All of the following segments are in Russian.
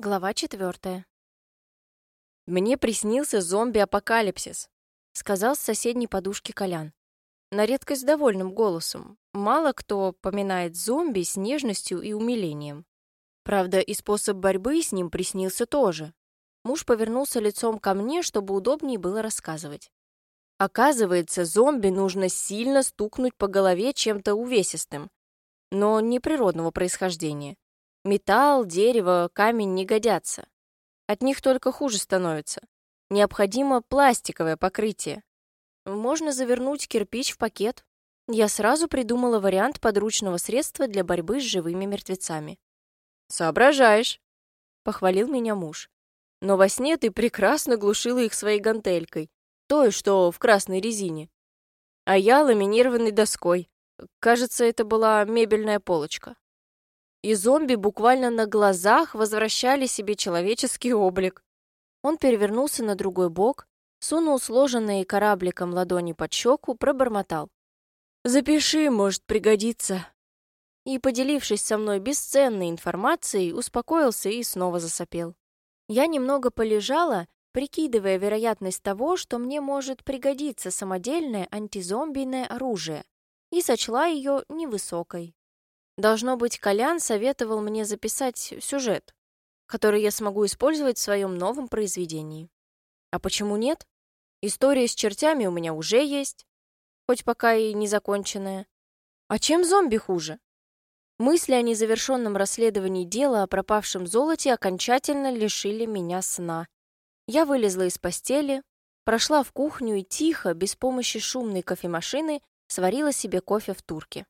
Глава четвертая. «Мне приснился зомби-апокалипсис», — сказал с соседней подушки Колян. На редкость довольным голосом. Мало кто поминает зомби с нежностью и умилением. Правда, и способ борьбы с ним приснился тоже. Муж повернулся лицом ко мне, чтобы удобнее было рассказывать. Оказывается, зомби нужно сильно стукнуть по голове чем-то увесистым, но не природного происхождения. Металл, дерево, камень не годятся. От них только хуже становится. Необходимо пластиковое покрытие. Можно завернуть кирпич в пакет. Я сразу придумала вариант подручного средства для борьбы с живыми мертвецами. «Соображаешь», — похвалил меня муж. «Но во сне ты прекрасно глушила их своей гантелькой, той, что в красной резине. А я ламинированной доской. Кажется, это была мебельная полочка» и зомби буквально на глазах возвращали себе человеческий облик. Он перевернулся на другой бок, сунул сложенные корабликом ладони под щеку, пробормотал. «Запиши, может пригодиться». И, поделившись со мной бесценной информацией, успокоился и снова засопел. Я немного полежала, прикидывая вероятность того, что мне может пригодиться самодельное антизомбийное оружие, и сочла ее невысокой. Должно быть, Колян советовал мне записать сюжет, который я смогу использовать в своем новом произведении. А почему нет? История с чертями у меня уже есть, хоть пока и не законченная. А чем зомби хуже? Мысли о незавершенном расследовании дела о пропавшем золоте окончательно лишили меня сна. Я вылезла из постели, прошла в кухню и тихо, без помощи шумной кофемашины, сварила себе кофе в турке.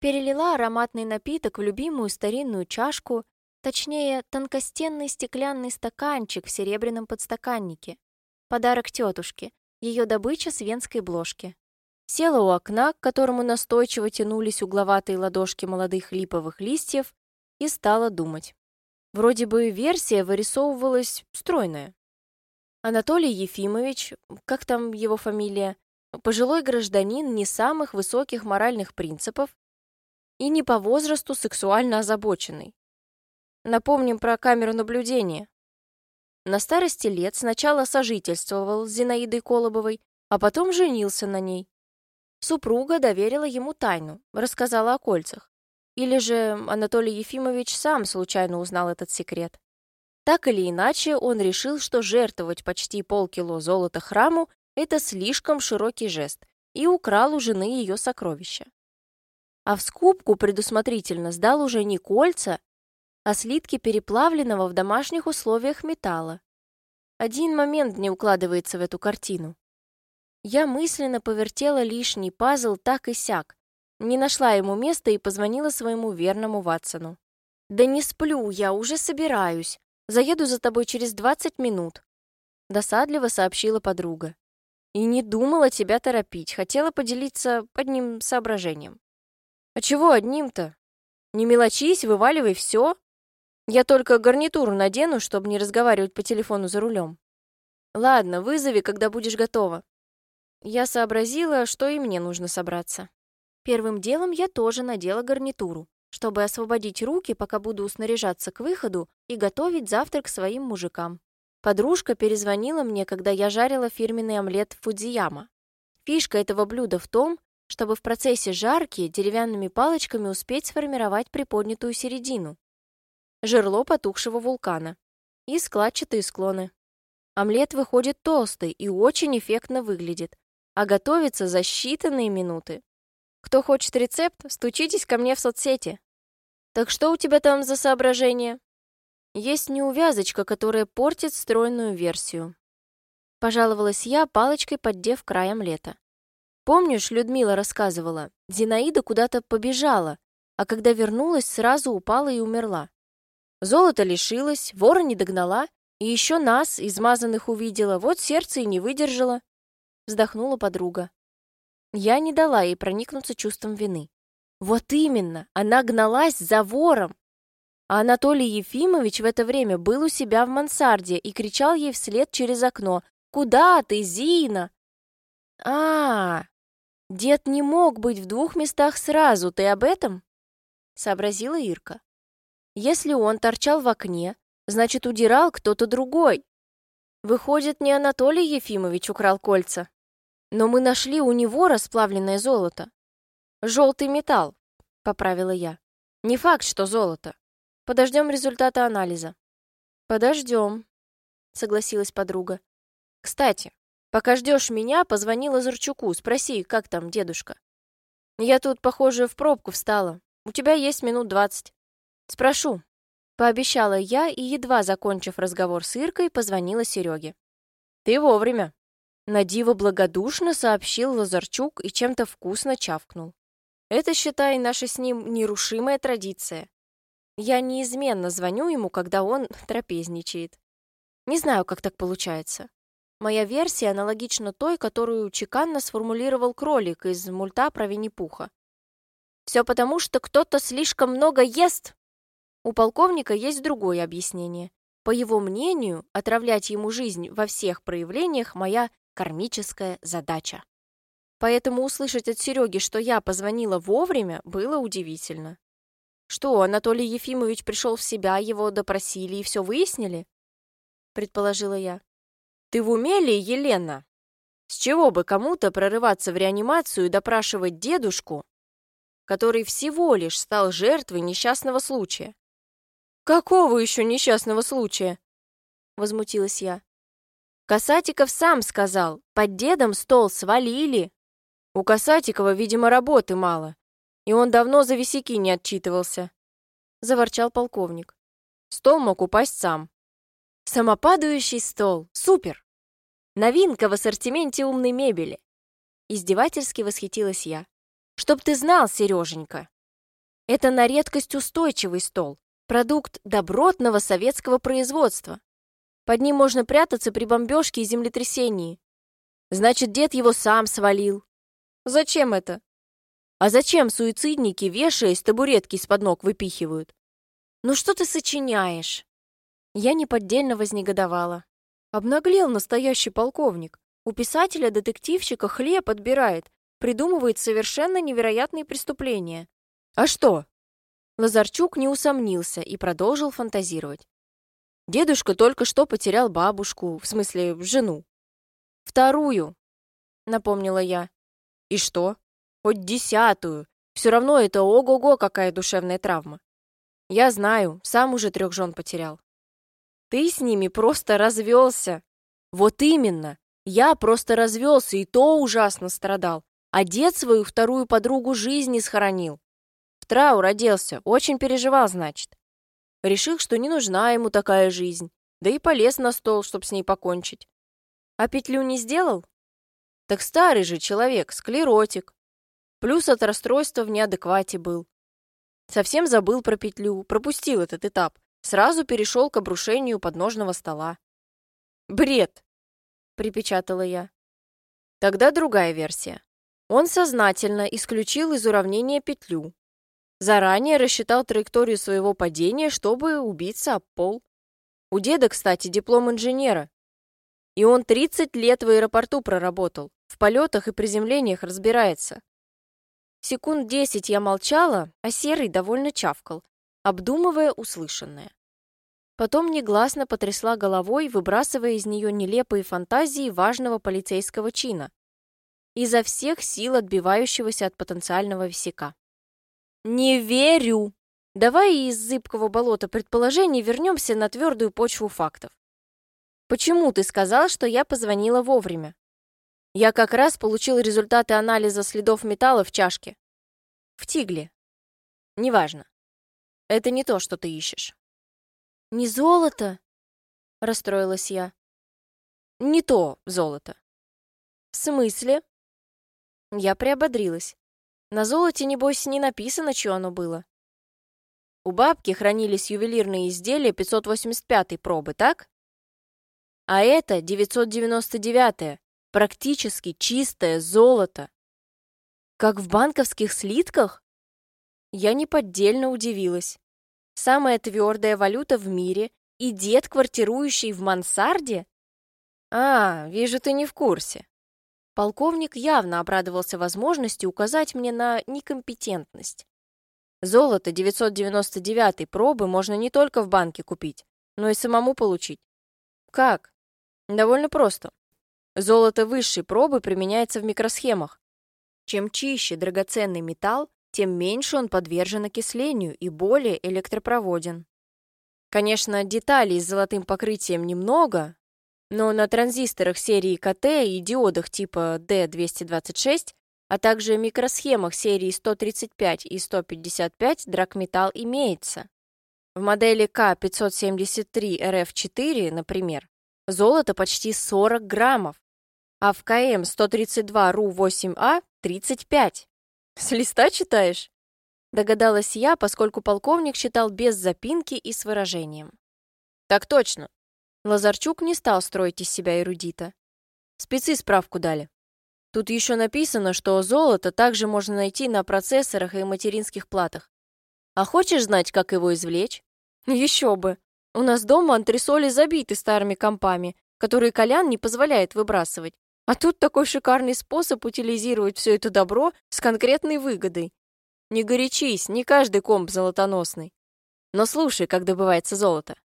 Перелила ароматный напиток в любимую старинную чашку, точнее, тонкостенный стеклянный стаканчик в серебряном подстаканнике. Подарок тетушке, ее добыча с венской бложки. Села у окна, к которому настойчиво тянулись угловатые ладошки молодых липовых листьев, и стала думать. Вроде бы версия вырисовывалась стройная. Анатолий Ефимович, как там его фамилия, пожилой гражданин не самых высоких моральных принципов, и не по возрасту сексуально озабоченный. Напомним про камеру наблюдения. На старости лет сначала сожительствовал с Зинаидой Колобовой, а потом женился на ней. Супруга доверила ему тайну, рассказала о кольцах. Или же Анатолий Ефимович сам случайно узнал этот секрет. Так или иначе, он решил, что жертвовать почти полкило золота храму – это слишком широкий жест, и украл у жены ее сокровища а в скупку предусмотрительно сдал уже не кольца, а слитки переплавленного в домашних условиях металла. Один момент не укладывается в эту картину. Я мысленно повертела лишний пазл так и сяк, не нашла ему места и позвонила своему верному Ватсону. «Да не сплю, я уже собираюсь. Заеду за тобой через 20 минут», — досадливо сообщила подруга. «И не думала тебя торопить, хотела поделиться одним соображением». А чего одним-то? Не мелочись, вываливай все. Я только гарнитуру надену, чтобы не разговаривать по телефону за рулем. Ладно, вызови, когда будешь готова. Я сообразила, что и мне нужно собраться. Первым делом я тоже надела гарнитуру, чтобы освободить руки, пока буду снаряжаться к выходу и готовить завтрак своим мужикам. Подружка перезвонила мне, когда я жарила фирменный омлет Фудзияма. Фишка этого блюда в том, чтобы в процессе жарки деревянными палочками успеть сформировать приподнятую середину, жерло потухшего вулкана и складчатые склоны. Омлет выходит толстый и очень эффектно выглядит, а готовится за считанные минуты. Кто хочет рецепт, стучитесь ко мне в соцсети. Так что у тебя там за соображение? Есть неувязочка, которая портит стройную версию. Пожаловалась я, палочкой поддев край омлета. Помнишь, Людмила рассказывала, Зинаида куда-то побежала, а когда вернулась, сразу упала и умерла. Золото лишилось, вора не догнала, и еще нас, измазанных, увидела, вот сердце и не выдержало. Вздохнула подруга. Я не дала ей проникнуться чувством вины. Вот именно, она гналась за вором. А Анатолий Ефимович в это время был у себя в мансарде и кричал ей вслед через окно «Куда ты, Зина?» А, «Дед не мог быть в двух местах сразу, ты об этом?» — сообразила Ирка. «Если он торчал в окне, Значит, удирал кто-то другой. Выходит, не Анатолий Ефимович украл кольца. Но мы нашли у него расплавленное золото. Желтый металл, поправила я. Не факт, что золото. Подождем результата анализа. Подождем, согласилась подруга. Кстати, пока ждешь меня, позвони Лазарчуку, спроси, как там дедушка. Я тут, похоже, в пробку встала. У тебя есть минут двадцать. Спрошу, Пообещала я и, едва закончив разговор с Иркой, позвонила Сереге. «Ты вовремя!» Надиво благодушно сообщил Лазарчук и чем-то вкусно чавкнул. «Это, считай, наша с ним нерушимая традиция. Я неизменно звоню ему, когда он трапезничает. Не знаю, как так получается. Моя версия аналогична той, которую чеканно сформулировал кролик из мульта про Винни-Пуха. Все потому, что кто-то слишком много ест, у полковника есть другое объяснение. По его мнению, отравлять ему жизнь во всех проявлениях моя кармическая задача. Поэтому услышать от Сереги, что я позвонила вовремя, было удивительно. Что, Анатолий Ефимович пришел в себя, его допросили и все выяснили? Предположила я. Ты в уме ли, Елена? С чего бы кому-то прорываться в реанимацию и допрашивать дедушку, который всего лишь стал жертвой несчастного случая? «Какого еще несчастного случая?» Возмутилась я. Касатиков сам сказал, под дедом стол свалили. У Касатикова, видимо, работы мало, и он давно за висяки не отчитывался. Заворчал полковник. Стол мог упасть сам. Самопадающий стол. Супер! Новинка в ассортименте умной мебели. Издевательски восхитилась я. Чтоб ты знал, Сереженька, это на редкость устойчивый стол. Продукт добротного советского производства. Под ним можно прятаться при бомбежке и землетрясении. Значит, дед его сам свалил. Зачем это? А зачем суицидники, вешаясь, табуретки из-под ног выпихивают? Ну что ты сочиняешь? Я неподдельно вознегодовала. Обнаглел настоящий полковник. У писателя-детективщика хлеб отбирает, придумывает совершенно невероятные преступления. А что, Лазарчук не усомнился и продолжил фантазировать. Дедушка только что потерял бабушку, в смысле, жену. Вторую, напомнила я. И что? Хоть десятую. Все равно это ого-го, какая душевная травма. Я знаю, сам уже трех жен потерял. Ты с ними просто развелся. Вот именно. Я просто развелся, и то ужасно страдал. А дед свою вторую подругу жизни схоронил траур оделся, очень переживал, значит. Решил, что не нужна ему такая жизнь, да и полез на стол, чтоб с ней покончить. А петлю не сделал? Так старый же человек, склеротик. Плюс от расстройства в неадеквате был. Совсем забыл про петлю, пропустил этот этап. Сразу перешел к обрушению подножного стола. «Бред!» — припечатала я. Тогда другая версия. Он сознательно исключил из уравнения петлю, Заранее рассчитал траекторию своего падения, чтобы убиться об пол. У деда, кстати, диплом инженера. И он 30 лет в аэропорту проработал. В полетах и приземлениях разбирается. Секунд 10 я молчала, а Серый довольно чавкал, обдумывая услышанное. Потом негласно потрясла головой, выбрасывая из нее нелепые фантазии важного полицейского чина, изо всех сил отбивающегося от потенциального висяка. «Не верю!» Давай из зыбкого болота предположений вернемся на твердую почву фактов. Почему ты сказал, что я позвонила вовремя? Я как раз получил результаты анализа следов металла в чашке. В тигле. Неважно. Это не то, что ты ищешь. Не золото? Расстроилась я. Не то золото. В смысле? Я приободрилась. На золоте, небось, не написано, что оно было. У бабки хранились ювелирные изделия 585-й пробы, так? А это 999-е, практически чистое золото. Как в банковских слитках? Я неподдельно удивилась. Самая твердая валюта в мире и дед, квартирующий в мансарде? А, вижу, ты не в курсе. Полковник явно обрадовался возможности указать мне на некомпетентность. Золото 999 пробы можно не только в банке купить, но и самому получить. Как? Довольно просто. Золото высшей пробы применяется в микросхемах. Чем чище драгоценный металл, тем меньше он подвержен окислению и более электропроводен. Конечно, деталей с золотым покрытием немного, но на транзисторах серии КТ и диодах типа D226, а также микросхемах серии 135 и 155 драгметалл имеется. В модели К573RF4, например, золото почти 40 граммов, а в КМ-132РУ-8А – 35. С листа читаешь? Догадалась я, поскольку полковник читал без запинки и с выражением. Так точно. Лазарчук не стал строить из себя эрудита. Спецы справку дали. Тут еще написано, что золото также можно найти на процессорах и материнских платах. А хочешь знать, как его извлечь? Еще бы. У нас дома антресоли забиты старыми компами, которые Колян не позволяет выбрасывать. А тут такой шикарный способ утилизировать все это добро с конкретной выгодой. Не горячись, не каждый комп золотоносный. Но слушай, как добывается золото.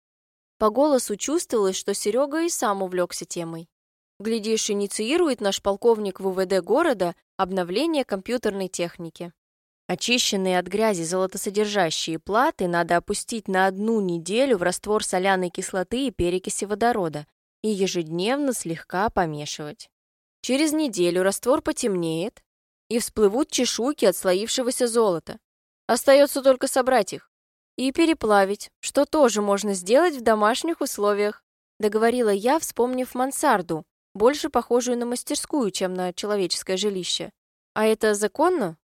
По голосу чувствовалось, что Серега и сам увлекся темой. Глядишь, инициирует наш полковник ВВД города обновление компьютерной техники. Очищенные от грязи золотосодержащие платы надо опустить на одну неделю в раствор соляной кислоты и перекиси водорода и ежедневно слегка помешивать. Через неделю раствор потемнеет, и всплывут чешуйки отслоившегося золота. Остается только собрать их и переплавить, что тоже можно сделать в домашних условиях, договорила я, вспомнив мансарду, больше похожую на мастерскую, чем на человеческое жилище. А это законно?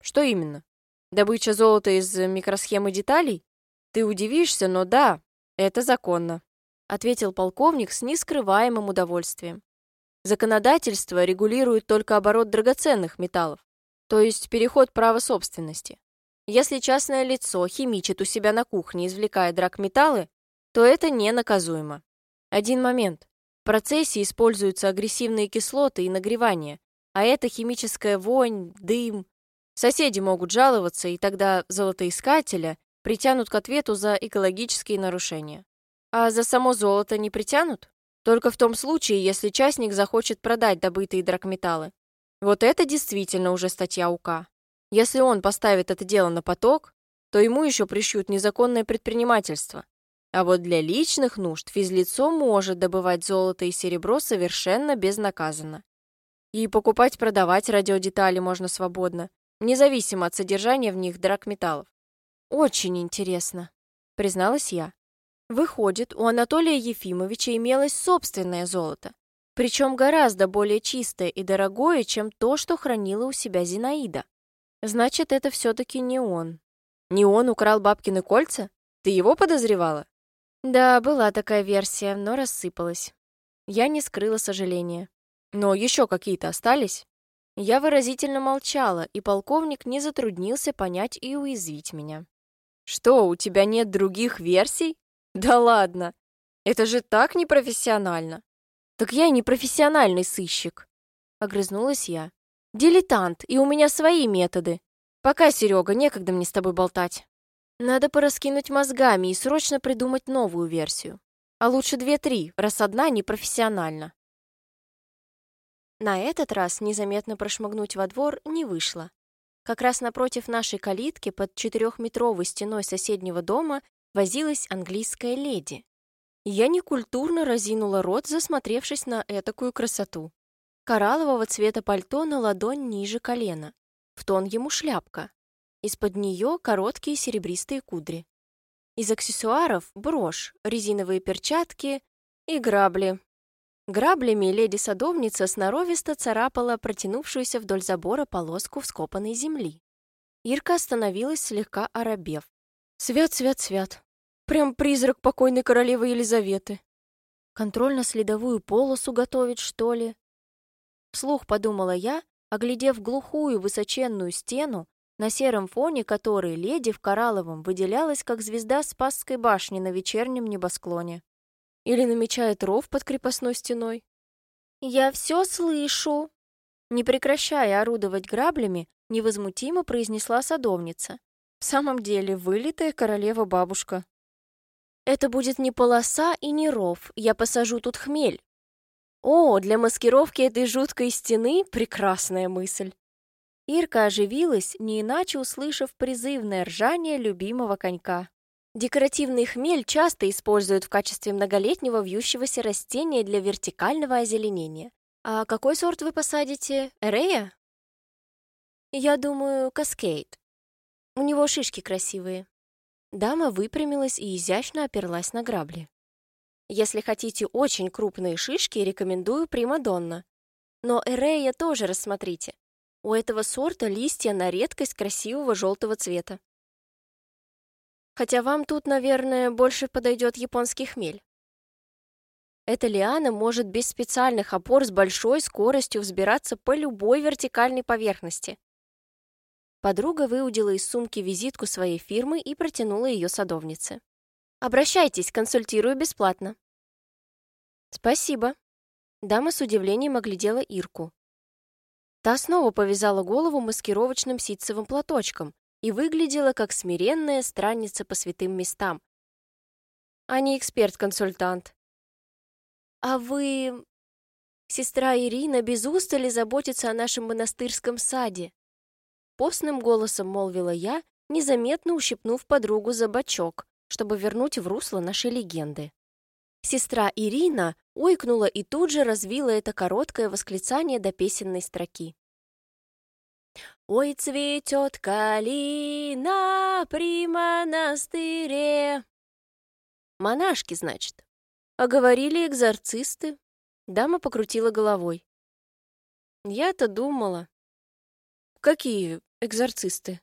Что именно? Добыча золота из микросхемы деталей? Ты удивишься, но да, это законно, ответил полковник с нескрываемым удовольствием. Законодательство регулирует только оборот драгоценных металлов, то есть переход права собственности. Если частное лицо химичит у себя на кухне, извлекая драгметаллы, то это не наказуемо. Один момент. В процессе используются агрессивные кислоты и нагревание, а это химическая вонь, дым. Соседи могут жаловаться, и тогда золотоискателя притянут к ответу за экологические нарушения. А за само золото не притянут? Только в том случае, если частник захочет продать добытые драгметаллы. Вот это действительно уже статья УК. Если он поставит это дело на поток, то ему еще пришьют незаконное предпринимательство. А вот для личных нужд физлицо может добывать золото и серебро совершенно безнаказанно. И покупать-продавать радиодетали можно свободно, независимо от содержания в них драгметаллов. «Очень интересно», — призналась я. Выходит, у Анатолия Ефимовича имелось собственное золото, причем гораздо более чистое и дорогое, чем то, что хранила у себя Зинаида. Значит, это все-таки не он. Не он украл бабкины кольца? Ты его подозревала? Да, была такая версия, но рассыпалась. Я не скрыла сожаления. Но еще какие-то остались? Я выразительно молчала, и полковник не затруднился понять и уязвить меня. «Что, у тебя нет других версий?» Да ладно. Это же так непрофессионально. Так я и не профессиональный сыщик. Огрызнулась я. Дилетант, и у меня свои методы. Пока, Серега, некогда мне с тобой болтать. Надо пораскинуть мозгами и срочно придумать новую версию. А лучше две-три, раз одна непрофессиональна. На этот раз незаметно прошмыгнуть во двор не вышло. Как раз напротив нашей калитки под четырехметровой стеной соседнего дома возилась английская леди. Я некультурно разинула рот, засмотревшись на этакую красоту. Кораллового цвета пальто на ладонь ниже колена. В тон ему шляпка. Из-под нее короткие серебристые кудри. Из аксессуаров — брошь, резиновые перчатки и грабли. Граблями леди-садовница сноровисто царапала протянувшуюся вдоль забора полоску вскопанной земли. Ирка остановилась, слегка оробев. Свят, свят, свят. Прям призрак покойной королевы Елизаветы. Контрольно-следовую полосу готовит, что ли? Вслух подумала я, оглядев глухую высоченную стену, на сером фоне которой леди в коралловом выделялась как звезда Спасской башни на вечернем небосклоне. Или намечает ров под крепостной стеной. «Я все слышу!» Не прекращая орудовать граблями, невозмутимо произнесла садовница. В самом деле, вылитая королева-бабушка. Это будет не полоса и не ров, я посажу тут хмель. О, для маскировки этой жуткой стены прекрасная мысль. Ирка оживилась, не иначе услышав призывное ржание любимого конька. Декоративный хмель часто используют в качестве многолетнего вьющегося растения для вертикального озеленения. А какой сорт вы посадите? Эрея? Я думаю, каскейд. У него шишки красивые. Дама выпрямилась и изящно оперлась на грабли. Если хотите очень крупные шишки, рекомендую Примадонна. Но Эрея тоже рассмотрите. У этого сорта листья на редкость красивого желтого цвета. Хотя вам тут, наверное, больше подойдет японский хмель. Эта лиана может без специальных опор с большой скоростью взбираться по любой вертикальной поверхности. Подруга выудила из сумки визитку своей фирмы и протянула ее садовнице. Обращайтесь, консультирую бесплатно. Спасибо. Дама с удивлением оглядела Ирку. Та снова повязала голову маскировочным ситцевым платочком и выглядела как смиренная странница по святым местам, а не эксперт-консультант. «А вы...» Сестра Ирина без устали заботится о нашем монастырском саде. Постным голосом молвила я, незаметно ущипнув подругу за бочок, чтобы вернуть в русло нашей легенды. Сестра Ирина ойкнула и тут же развила это короткое восклицание до песенной строки. «Ой, цветет калина при монастыре!» «Монашки, значит?» «А говорили экзорцисты?» Дама покрутила головой. «Я-то думала». «Какие экзорцисты?»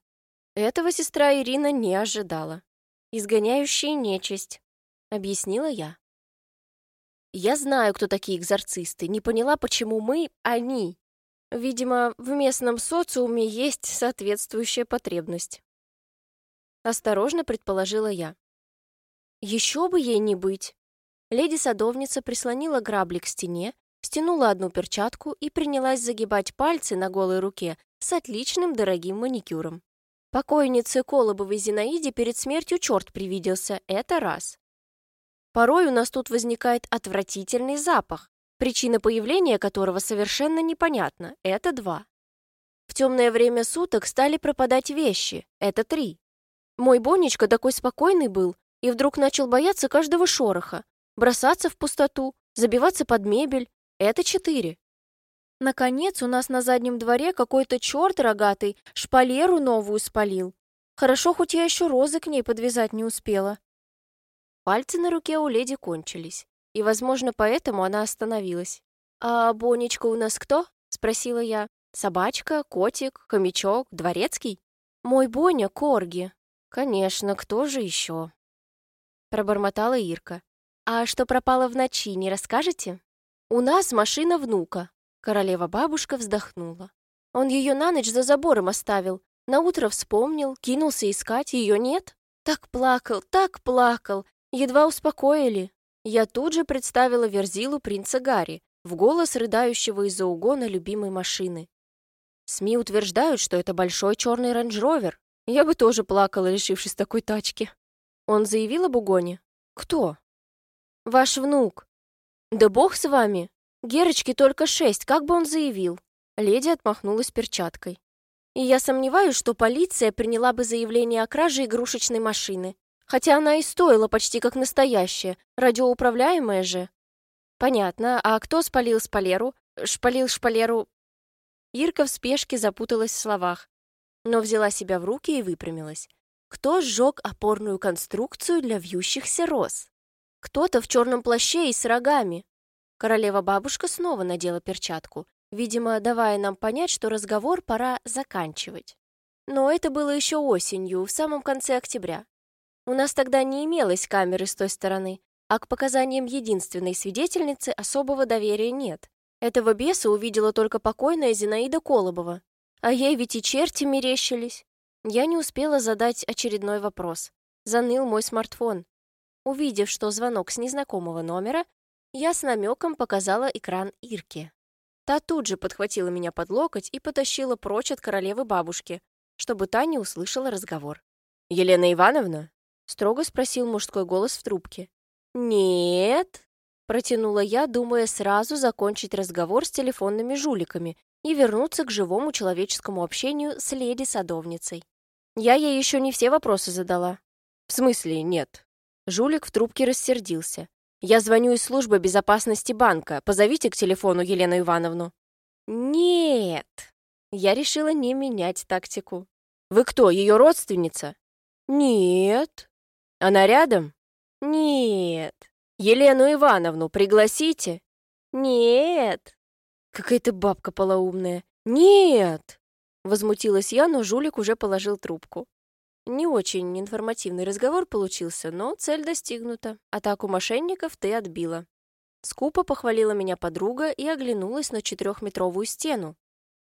Этого сестра Ирина не ожидала. «Изгоняющие нечисть», — объяснила я. Я знаю, кто такие экзорцисты, не поняла, почему мы — они. Видимо, в местном социуме есть соответствующая потребность. Осторожно предположила я. Еще бы ей не быть. Леди-садовница прислонила грабли к стене, стянула одну перчатку и принялась загибать пальцы на голой руке с отличным дорогим маникюром. Покойнице Колобовой Зинаиде перед смертью черт привиделся, это раз. Порой у нас тут возникает отвратительный запах, причина появления которого совершенно непонятна, это два. В темное время суток стали пропадать вещи, это три. Мой Бонечка такой спокойный был и вдруг начал бояться каждого шороха, бросаться в пустоту, забиваться под мебель. Это четыре. Наконец, у нас на заднем дворе какой-то черт рогатый шпалеру новую спалил. Хорошо, хоть я еще розы к ней подвязать не успела. Пальцы на руке у леди кончились, и, возможно, поэтому она остановилась. «А Бонечка у нас кто?» — спросила я. «Собачка, котик, хомячок, дворецкий?» «Мой Боня — корги». «Конечно, кто же еще?» Пробормотала Ирка. «А что пропало в ночи, не расскажете?» «У нас машина внука», — королева-бабушка вздохнула. «Он ее на ночь за забором оставил. На утро вспомнил, кинулся искать, ее нет. Так плакал, так плакал. Едва успокоили. Я тут же представила Верзилу принца Гарри, в голос рыдающего из-за угона любимой машины. СМИ утверждают, что это большой черный Range Rover. Я бы тоже плакала, лишившись такой тачки. Он заявил об угоне? Кто? Ваш внук. Да бог с вами. Герочке только шесть, как бы он заявил? Леди отмахнулась перчаткой. И я сомневаюсь, что полиция приняла бы заявление о краже игрушечной машины. Хотя она и стоила почти как настоящая, радиоуправляемая же. Понятно, а кто спалил спалеру? Шпалил шпалеру? Ирка в спешке запуталась в словах, но взяла себя в руки и выпрямилась. Кто сжег опорную конструкцию для вьющихся роз? Кто-то в черном плаще и с рогами. Королева-бабушка снова надела перчатку, видимо, давая нам понять, что разговор пора заканчивать. Но это было еще осенью, в самом конце октября. У нас тогда не имелось камеры с той стороны, а к показаниям единственной свидетельницы особого доверия нет. Этого беса увидела только покойная Зинаида Колобова. А ей ведь и черти мерещились. Я не успела задать очередной вопрос. Заныл мой смартфон. Увидев, что звонок с незнакомого номера, я с намеком показала экран Ирке. Та тут же подхватила меня под локоть и потащила прочь от королевы бабушки, чтобы та не услышала разговор. «Елена Ивановна?» Строго спросил мужской голос в трубке. «Нет», — протянула я, думая сразу закончить разговор с телефонными жуликами и вернуться к живому человеческому общению с леди-садовницей. Я ей еще не все вопросы задала. «В смысле нет?» Жулик в трубке рассердился. «Я звоню из службы безопасности банка. Позовите к телефону Елену Ивановну». «Нет!» Я решила не менять тактику. «Вы кто, ее родственница?» «Нет». «Она рядом?» «Нет». «Елену Ивановну пригласите?» «Нет». «Какая-то бабка полоумная». «Нет!» Возмутилась я, но жулик уже положил трубку. Не очень информативный разговор получился, но цель достигнута. Атаку мошенников ты отбила. Скупо похвалила меня подруга и оглянулась на четырехметровую стену,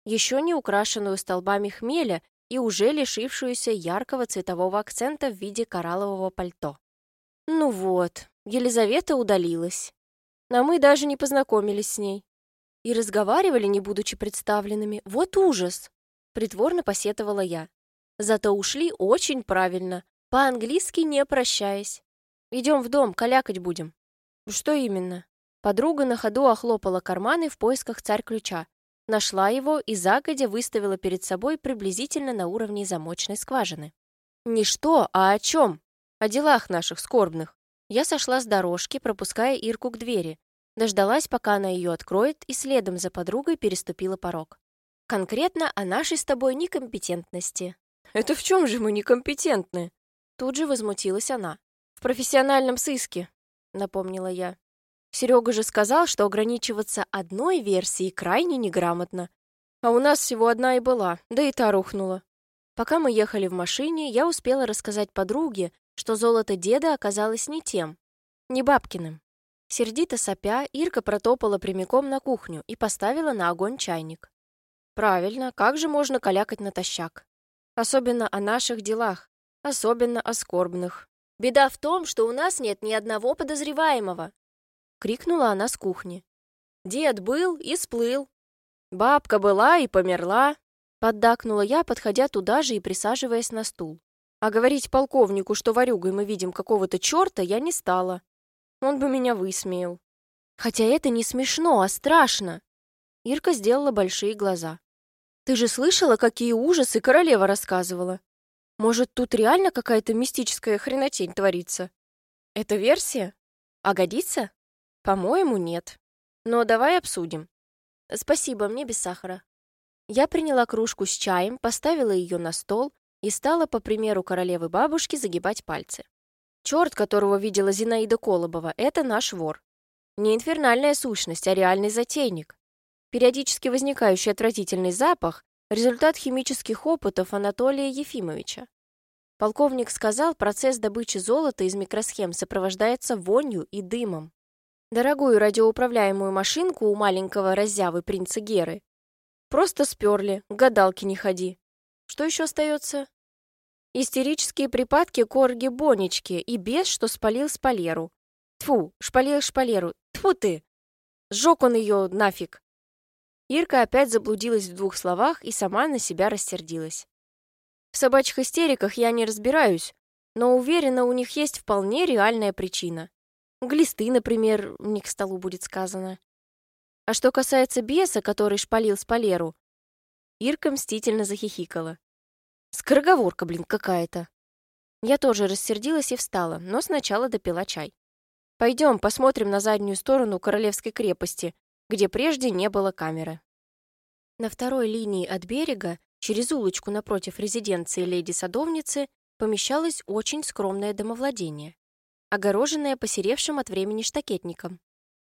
еще не украшенную столбами хмеля и уже лишившуюся яркого цветового акцента в виде кораллового пальто. Ну вот, Елизавета удалилась. А мы даже не познакомились с ней. И разговаривали, не будучи представленными. Вот ужас! Притворно посетовала я. Зато ушли очень правильно, по-английски не прощаясь. Идем в дом, калякать будем. Что именно? Подруга на ходу охлопала карманы в поисках царь-ключа, Нашла его и загодя выставила перед собой приблизительно на уровне замочной скважины. Не что, а о чем? О делах наших скорбных. Я сошла с дорожки, пропуская Ирку к двери. Дождалась, пока она ее откроет, и следом за подругой переступила порог. Конкретно о нашей с тобой некомпетентности. «Это в чем же мы некомпетентны?» Тут же возмутилась она. «В профессиональном сыске», — напомнила я. Серега же сказал, что ограничиваться одной версией крайне неграмотно. А у нас всего одна и была, да и та рухнула. Пока мы ехали в машине, я успела рассказать подруге, что золото деда оказалось не тем, не бабкиным. Сердито сопя, Ирка протопала прямиком на кухню и поставила на огонь чайник. Правильно, как же можно калякать натощак? Особенно о наших делах, особенно о скорбных. Беда в том, что у нас нет ни одного подозреваемого, крикнула она с кухни. Дед был и сплыл. Бабка была и померла, поддакнула я, подходя туда же и присаживаясь на стул. А говорить полковнику, что варюгой мы видим какого-то черта, я не стала. Он бы меня высмеял. Хотя это не смешно, а страшно. Ирка сделала большие глаза. Ты же слышала, какие ужасы королева рассказывала? Может, тут реально какая-то мистическая хренотень творится? Это версия? А годится? По-моему, нет. Но давай обсудим. Спасибо, мне без сахара. Я приняла кружку с чаем, поставила ее на стол и стала, по примеру королевы бабушки, загибать пальцы. Черт, которого видела Зинаида Колобова, это наш вор. Не инфернальная сущность, а реальный затейник. Периодически возникающий отвратительный запах – результат химических опытов Анатолия Ефимовича. Полковник сказал, процесс добычи золота из микросхем сопровождается вонью и дымом. Дорогую радиоуправляемую машинку у маленького раззявы принца Геры просто сперли, гадалки не ходи. Что еще остается? Истерические припадки Корги Бонечки и бес, что спалил Спалеру. Тфу, шпалил Шпалеру. Тфу ты! Сжег он ее нафиг. Ирка опять заблудилась в двух словах и сама на себя рассердилась. В собачьих истериках я не разбираюсь, но уверена, у них есть вполне реальная причина. Глисты, например, не к столу будет сказано. А что касается беса, который шпалил Спалеру, Ирка мстительно захихикала. Скороговорка, блин, какая-то. Я тоже рассердилась и встала, но сначала допила чай. Пойдем, посмотрим на заднюю сторону Королевской крепости, где прежде не было камеры. На второй линии от берега, через улочку напротив резиденции леди-садовницы, помещалось очень скромное домовладение огороженная посеревшим от времени штакетником.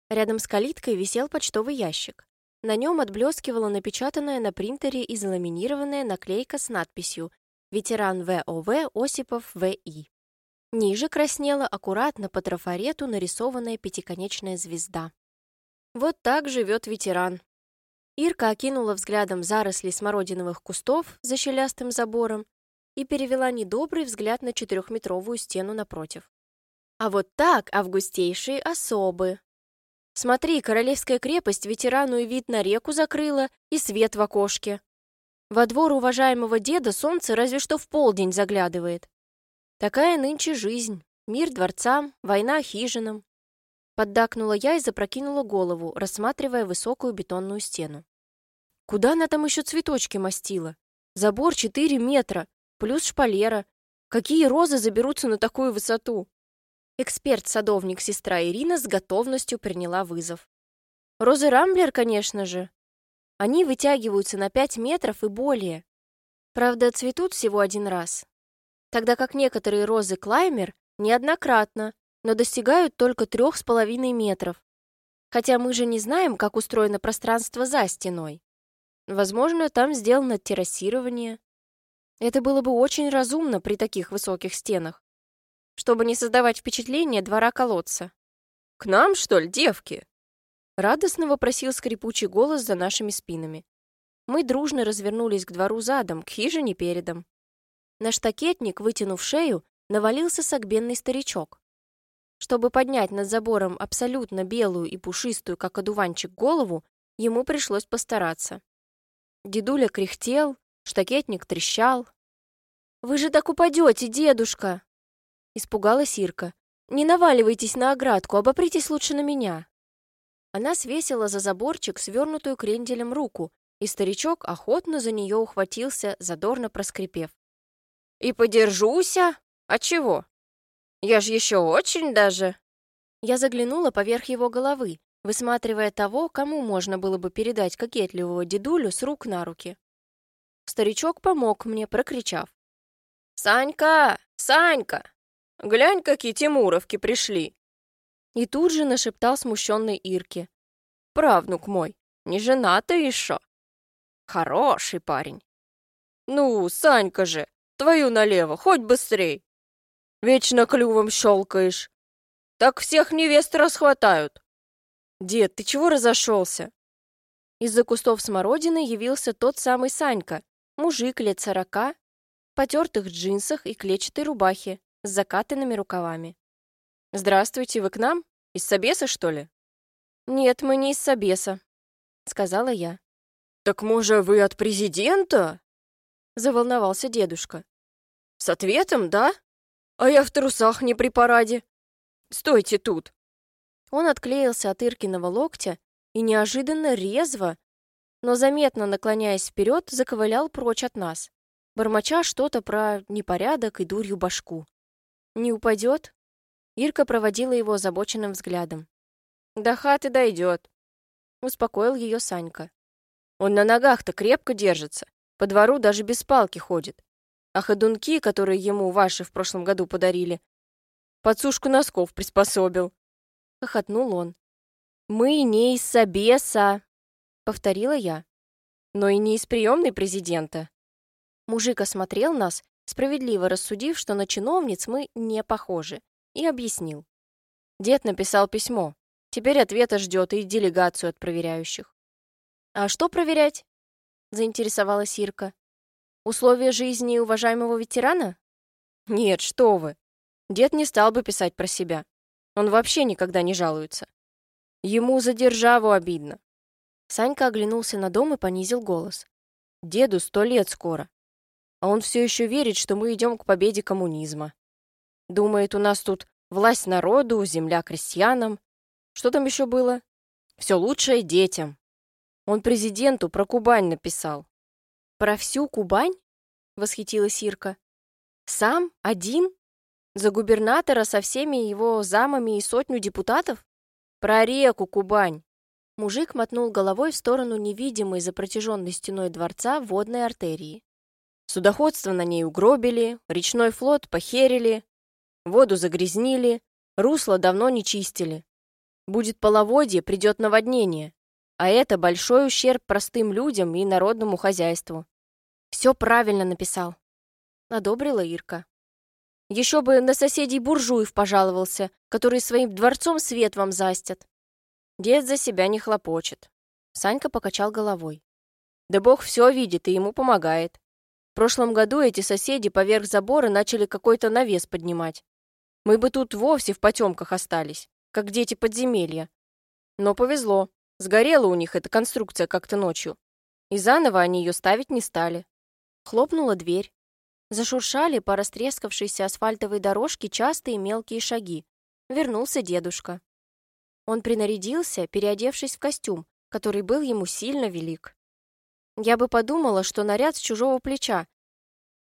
Рядом с калиткой висел почтовый ящик. На нем отблескивала напечатанная на принтере и заламинированная наклейка с надписью «Ветеран ВОВ Осипов В.И». Ниже краснела аккуратно по трафарету нарисованная пятиконечная звезда. Вот так живет ветеран. Ирка окинула взглядом заросли смородиновых кустов за щелястым забором и перевела недобрый взгляд на четырехметровую стену напротив. А вот так августейшие особы. Смотри, королевская крепость ветерану и вид на реку закрыла, и свет в окошке. Во двор уважаемого деда солнце разве что в полдень заглядывает. Такая нынче жизнь. Мир дворцам, война хижинам. Поддакнула я и запрокинула голову, рассматривая высокую бетонную стену. Куда она там еще цветочки мастила? Забор 4 метра, плюс шпалера. Какие розы заберутся на такую высоту? Эксперт-садовник сестра Ирина с готовностью приняла вызов. Розы Рамблер, конечно же. Они вытягиваются на 5 метров и более. Правда, цветут всего один раз. Тогда как некоторые розы Клаймер неоднократно, но достигают только трех с половиной метров. Хотя мы же не знаем, как устроено пространство за стеной. Возможно, там сделано террасирование. Это было бы очень разумно при таких высоких стенах, чтобы не создавать впечатление двора-колодца. «К нам, что ли, девки?» Радостно вопросил скрипучий голос за нашими спинами. Мы дружно развернулись к двору задом, к хижине передом. На штакетник, вытянув шею, навалился согбенный старичок. Чтобы поднять над забором абсолютно белую и пушистую, как одуванчик, голову, ему пришлось постараться. Дедуля кряхтел, штакетник трещал. «Вы же так упадете, дедушка!» Испугалась Ирка. «Не наваливайтесь на оградку, обопритесь лучше на меня!» Она свесила за заборчик свернутую кренделем руку, и старичок охотно за нее ухватился, задорно проскрипев. «И подержуся? А чего? Я ж еще очень даже...» Я заглянула поверх его головы, высматривая того, кому можно было бы передать кокетливого дедулю с рук на руки. Старичок помог мне, прокричав. «Санька! Санька! Глянь, какие тимуровки пришли!» И тут же нашептал смущенной Ирке. «Правнук мой, не жена-то еще!» «Хороший парень!» «Ну, Санька же, твою налево, хоть быстрей!» «Вечно клювом щелкаешь!» «Так всех невест расхватают!» «Дед, ты чего разошелся?» Из-за кустов смородины явился тот самый Санька, мужик лет сорока, в потертых джинсах и клетчатой рубахе с закатанными рукавами. «Здравствуйте, вы к нам? Из Собеса, что ли?» «Нет, мы не из Собеса», — сказала я. «Так, может, вы от президента?» — заволновался дедушка. «С ответом, да? А я в трусах не при параде. Стойте тут!» Он отклеился от Иркиного локтя и неожиданно резво, но заметно наклоняясь вперед, заковылял прочь от нас, бормоча что-то про непорядок и дурью башку. «Не упадет?» Ирка проводила его озабоченным взглядом. «До хаты дойдет», — успокоил ее Санька. «Он на ногах-то крепко держится, по двору даже без палки ходит. А ходунки, которые ему ваши в прошлом году подарили, подсушку носков приспособил хохотнул он. «Мы не из Собеса», — повторила я. «Но и не из приемной президента». Мужик осмотрел нас, справедливо рассудив, что на чиновниц мы не похожи, и объяснил. Дед написал письмо. Теперь ответа ждет и делегацию от проверяющих. «А что проверять?» — заинтересовалась Ирка. «Условия жизни уважаемого ветерана?» «Нет, что вы. Дед не стал бы писать про себя. Он вообще никогда не жалуется. Ему за державу обидно. Санька оглянулся на дом и понизил голос. Деду сто лет скоро. А он все еще верит, что мы идем к победе коммунизма. Думает, у нас тут власть народу, земля крестьянам. Что там еще было? Все лучшее детям. Он президенту про Кубань написал. Про всю Кубань? Восхитилась Ирка. Сам? Один? За губернатора со всеми его замами и сотню депутатов? Про реку Кубань. Мужик мотнул головой в сторону невидимой за протяженной стеной дворца водной артерии. Судоходство на ней угробили, речной флот похерили, воду загрязнили, русло давно не чистили. Будет половодье, придет наводнение. А это большой ущерб простым людям и народному хозяйству. Все правильно написал. Одобрила Ирка. Еще бы на соседей буржуев пожаловался, которые своим дворцом свет вам застят. Дед за себя не хлопочет. Санька покачал головой. Да бог все видит и ему помогает. В прошлом году эти соседи поверх забора начали какой-то навес поднимать. Мы бы тут вовсе в потемках остались, как дети подземелья. Но повезло. Сгорела у них эта конструкция как-то ночью. И заново они ее ставить не стали. Хлопнула дверь. Зашуршали по растрескавшейся асфальтовой дорожке частые мелкие шаги. Вернулся дедушка. Он принарядился, переодевшись в костюм, который был ему сильно велик. Я бы подумала, что наряд с чужого плеча,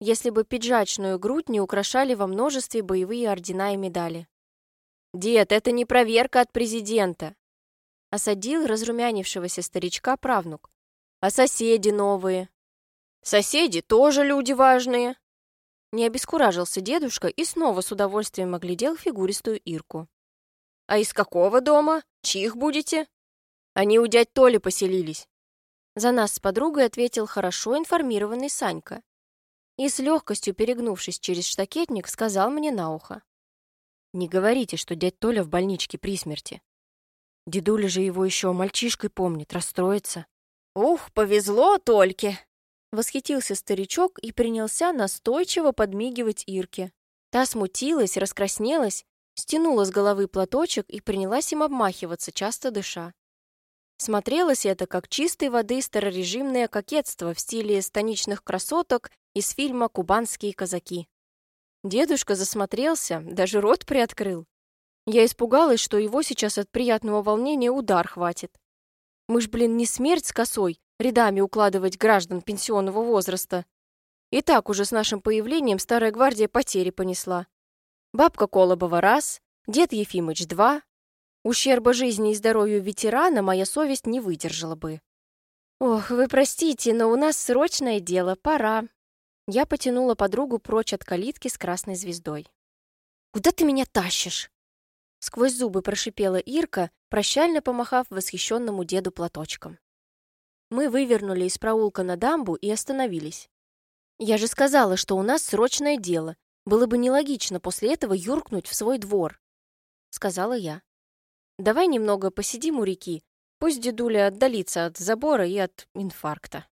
если бы пиджачную грудь не украшали во множестве боевые ордена и медали. «Дед, это не проверка от президента!» Осадил разрумянившегося старичка правнук. «А соседи новые?» «Соседи тоже люди важные!» Не обескуражился дедушка и снова с удовольствием оглядел фигуристую Ирку. «А из какого дома? Чьих будете?» «Они у дядь Толи поселились». За нас с подругой ответил хорошо информированный Санька. И с легкостью перегнувшись через штакетник, сказал мне на ухо. «Не говорите, что дядь Толя в больничке при смерти. Дедуля же его еще мальчишкой помнит, расстроится». «Ух, повезло Тольке!» Восхитился старичок и принялся настойчиво подмигивать Ирке. Та смутилась, раскраснелась, стянула с головы платочек и принялась им обмахиваться, часто дыша. Смотрелось это как чистой воды старорежимное кокетство в стиле станичных красоток из фильма «Кубанские казаки». Дедушка засмотрелся, даже рот приоткрыл. Я испугалась, что его сейчас от приятного волнения удар хватит. Мы ж, блин, не смерть с косой, рядами укладывать граждан пенсионного возраста. И так уже с нашим появлением старая гвардия потери понесла. Бабка Колобова раз, дед Ефимыч два. Ущерба жизни и здоровью ветерана моя совесть не выдержала бы. «Ох, вы простите, но у нас срочное дело, пора». Я потянула подругу прочь от калитки с красной звездой. «Куда ты меня тащишь?» Сквозь зубы прошипела Ирка, прощально помахав восхищенному деду платочком. Мы вывернули из проулка на дамбу и остановились. «Я же сказала, что у нас срочное дело. Было бы нелогично после этого юркнуть в свой двор», — сказала я. «Давай немного посидим у реки. Пусть дедуля отдалится от забора и от инфаркта».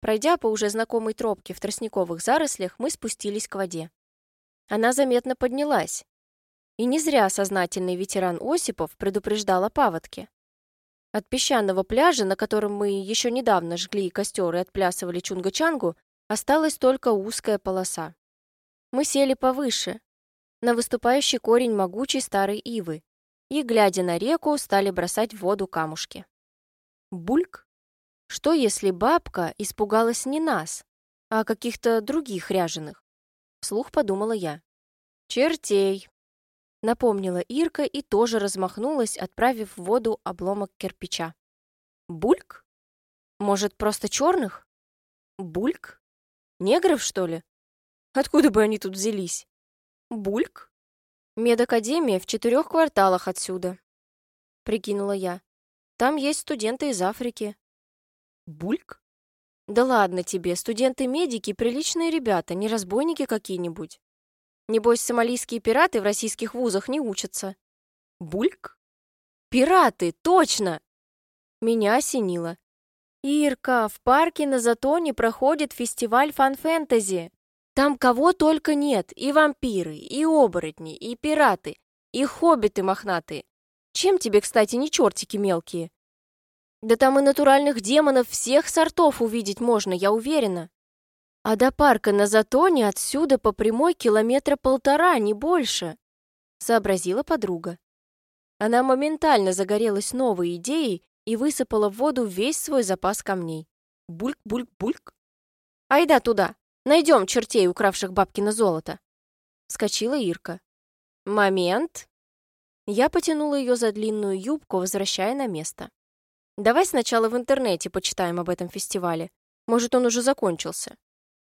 Пройдя по уже знакомой тропке в тростниковых зарослях, мы спустились к воде. Она заметно поднялась. И не зря сознательный ветеран Осипов предупреждал о паводке. От песчаного пляжа, на котором мы еще недавно жгли костер и отплясывали чунга-чангу, осталась только узкая полоса. Мы сели повыше, на выступающий корень могучей старой ивы, и, глядя на реку, стали бросать в воду камушки. Бульк? Что, если бабка испугалась не нас, а каких-то других ряженых? Вслух подумала я. Чертей, Напомнила Ирка и тоже размахнулась, отправив в воду обломок кирпича. Бульк? Может, просто черных? Бульк? Негров, что ли? Откуда бы они тут взялись? Бульк? Медакадемия в четырех кварталах отсюда. Прикинула я. Там есть студенты из Африки. Бульк? Да ладно тебе, студенты-медики приличные ребята, не разбойники какие-нибудь. Небось, сомалийские пираты в российских вузах не учатся. Бульк? Пираты, точно! Меня осенило. Ирка, в парке на Затоне проходит фестиваль фан-фэнтези. Там кого только нет, и вампиры, и оборотни, и пираты, и хоббиты мохнатые. Чем тебе, кстати, не чертики мелкие? Да там и натуральных демонов всех сортов увидеть можно, я уверена. А до парка на Затоне отсюда по прямой километра полтора, не больше, сообразила подруга. Она моментально загорелась новой идеей и высыпала в воду весь свой запас камней. Бульк-бульк-бульк. Айда туда, найдем чертей, укравших бабкино золото. Вскочила Ирка. Момент. Я потянула ее за длинную юбку, возвращая на место. Давай сначала в интернете почитаем об этом фестивале. Может, он уже закончился.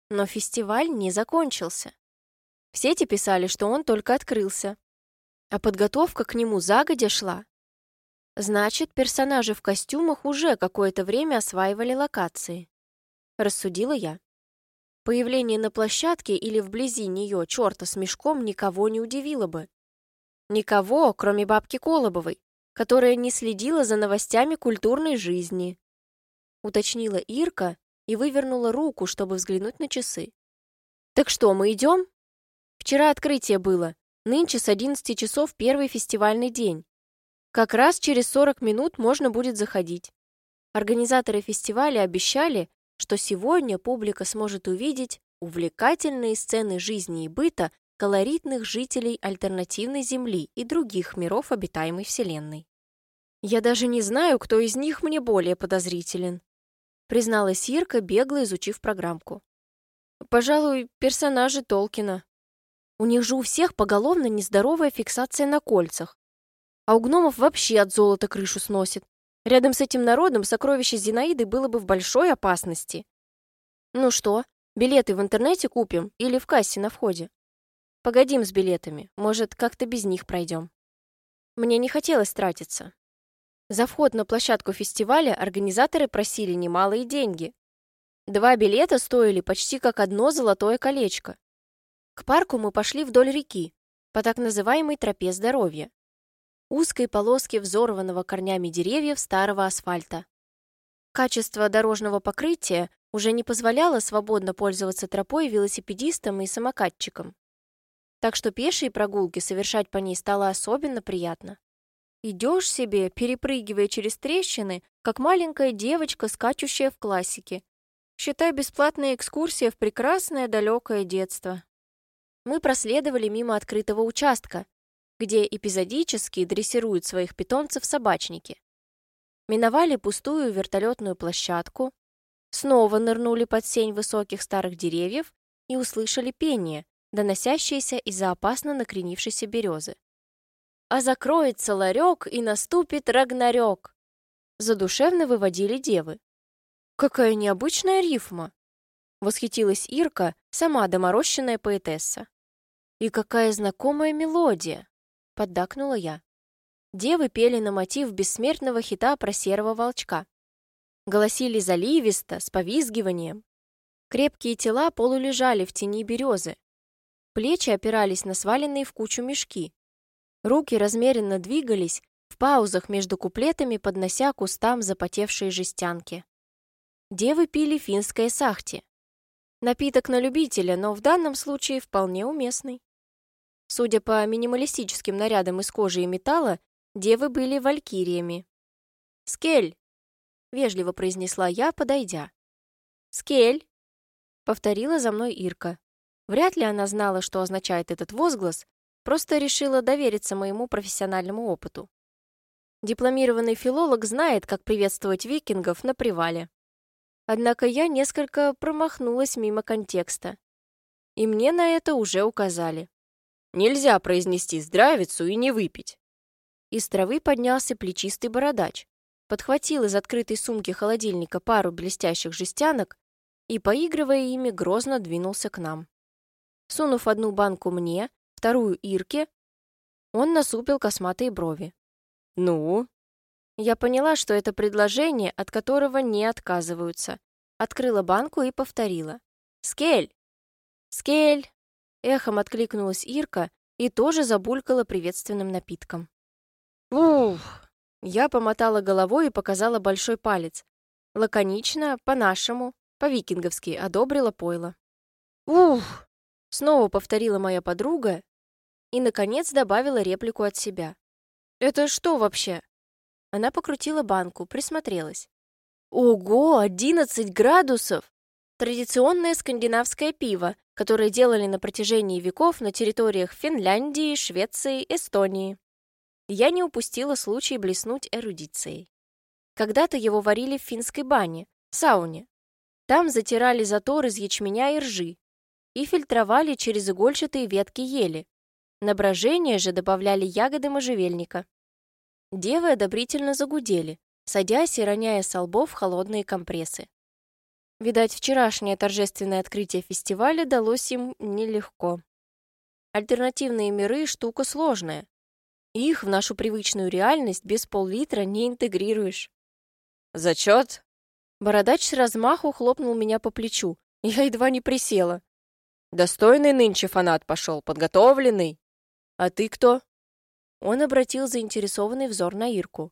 Но фестиваль не закончился. В сети писали, что он только открылся. А подготовка к нему загодя шла. Значит, персонажи в костюмах уже какое-то время осваивали локации. Рассудила я. Появление на площадке или вблизи нее черта с мешком никого не удивило бы. Никого, кроме бабки Колобовой, которая не следила за новостями культурной жизни. Уточнила Ирка, и вывернула руку, чтобы взглянуть на часы. «Так что, мы идем?» «Вчера открытие было. Нынче с 11 часов первый фестивальный день. Как раз через 40 минут можно будет заходить. Организаторы фестиваля обещали, что сегодня публика сможет увидеть увлекательные сцены жизни и быта колоритных жителей альтернативной Земли и других миров обитаемой Вселенной. «Я даже не знаю, кто из них мне более подозрителен», призналась Ирка, бегло изучив программку. «Пожалуй, персонажи Толкина. У них же у всех поголовно нездоровая фиксация на кольцах. А у гномов вообще от золота крышу сносит. Рядом с этим народом сокровище Зинаиды было бы в большой опасности. Ну что, билеты в интернете купим или в кассе на входе? Погодим с билетами, может, как-то без них пройдем. Мне не хотелось тратиться. За вход на площадку фестиваля организаторы просили немалые деньги. Два билета стоили почти как одно золотое колечко. К парку мы пошли вдоль реки, по так называемой тропе здоровья. Узкой полоске взорванного корнями деревьев старого асфальта. Качество дорожного покрытия уже не позволяло свободно пользоваться тропой велосипедистам и самокатчикам так что пешие прогулки совершать по ней стало особенно приятно. Идешь себе, перепрыгивая через трещины, как маленькая девочка, скачущая в классике. Считай бесплатная экскурсия в прекрасное далекое детство. Мы проследовали мимо открытого участка, где эпизодически дрессируют своих питомцев собачники. Миновали пустую вертолетную площадку, снова нырнули под сень высоких старых деревьев и услышали пение, доносящиеся из-за опасно накренившейся березы. «А закроется ларек, и наступит рагнарёк!» Задушевно выводили девы. «Какая необычная рифма!» Восхитилась Ирка, сама доморощенная поэтесса. «И какая знакомая мелодия!» Поддакнула я. Девы пели на мотив бессмертного хита про серого волчка. Голосили заливисто, с повизгиванием. Крепкие тела полулежали в тени березы, Плечи опирались на сваленные в кучу мешки. Руки размеренно двигались, в паузах между куплетами поднося к устам запотевшие жестянки. Девы пили финское сахти. Напиток на любителя, но в данном случае вполне уместный. Судя по минималистическим нарядам из кожи и металла, девы были валькириями. «Скель!» — вежливо произнесла я, подойдя. «Скель!» — повторила за мной Ирка. Вряд ли она знала, что означает этот возглас, просто решила довериться моему профессиональному опыту. Дипломированный филолог знает, как приветствовать викингов на привале. Однако я несколько промахнулась мимо контекста. И мне на это уже указали. Нельзя произнести здравицу и не выпить. Из травы поднялся плечистый бородач, подхватил из открытой сумки холодильника пару блестящих жестянок и, поигрывая ими, грозно двинулся к нам. Сунув одну банку мне, вторую Ирке, он насупил косматые брови. «Ну?» Я поняла, что это предложение, от которого не отказываются. Открыла банку и повторила. «Скель!» «Скель!» Эхом откликнулась Ирка и тоже забулькала приветственным напитком. «Ух!» Я помотала головой и показала большой палец. Лаконично, по-нашему, по-викинговски одобрила пойло. «Ух!» Снова повторила моя подруга и, наконец, добавила реплику от себя. «Это что вообще?» Она покрутила банку, присмотрелась. «Ого, 11 градусов!» Традиционное скандинавское пиво, которое делали на протяжении веков на территориях Финляндии, Швеции, Эстонии. Я не упустила случай блеснуть эрудицией. Когда-то его варили в финской бане, сауне. Там затирали затор из ячменя и ржи, и фильтровали через игольчатые ветки ели. На брожение же добавляли ягоды можжевельника. Девы одобрительно загудели, садясь и роняя со лбов холодные компрессы. Видать, вчерашнее торжественное открытие фестиваля далось им нелегко. Альтернативные миры – штука сложная. Их в нашу привычную реальность без пол-литра не интегрируешь. «Зачет?» Бородач с размаху хлопнул меня по плечу. Я едва не присела. Достойный нынче фанат пошел, подготовленный. А ты кто? Он обратил заинтересованный взор на Ирку.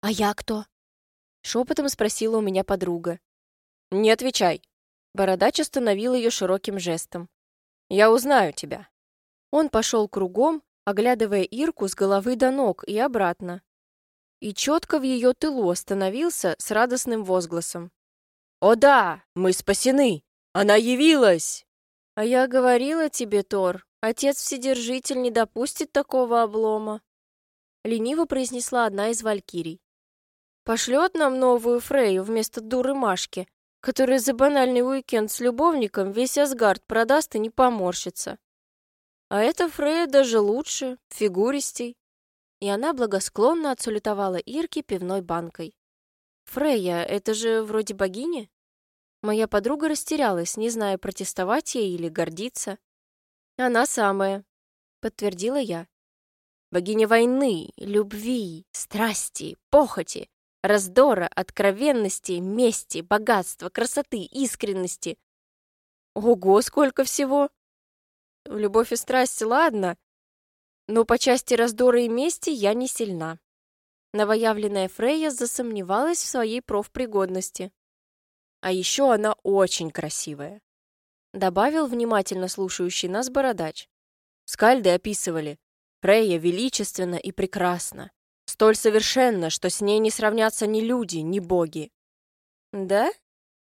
А я кто? Шепотом спросила у меня подруга. Не отвечай. Бородач остановил ее широким жестом. Я узнаю тебя. Он пошел кругом, оглядывая Ирку с головы до ног и обратно. И четко в ее тылу остановился с радостным возгласом. «О да, мы спасены! Она явилась!» «А я говорила тебе, Тор, отец-вседержитель не допустит такого облома», лениво произнесла одна из валькирий. «Пошлет нам новую Фрейю вместо дуры Машки, которая за банальный уикенд с любовником весь Асгард продаст и не поморщится. А эта Фрейя даже лучше, фигуристей». И она благосклонно отсулетовала Ирке пивной банкой. «Фрейя, это же вроде богини?» Моя подруга растерялась, не зная, протестовать ей или гордиться. «Она самая», — подтвердила я. «Богиня войны, любви, страсти, похоти, раздора, откровенности, мести, богатства, красоты, искренности. Ого, сколько всего! Любовь и страсть, ладно, но по части раздора и мести я не сильна. Новоявленная Фрейя засомневалась в своей профпригодности. А еще она очень красивая. Добавил внимательно слушающий нас бородач. Скальды описывали. Фрейя величественна и прекрасна. Столь совершенна, что с ней не сравнятся ни люди, ни боги. Да?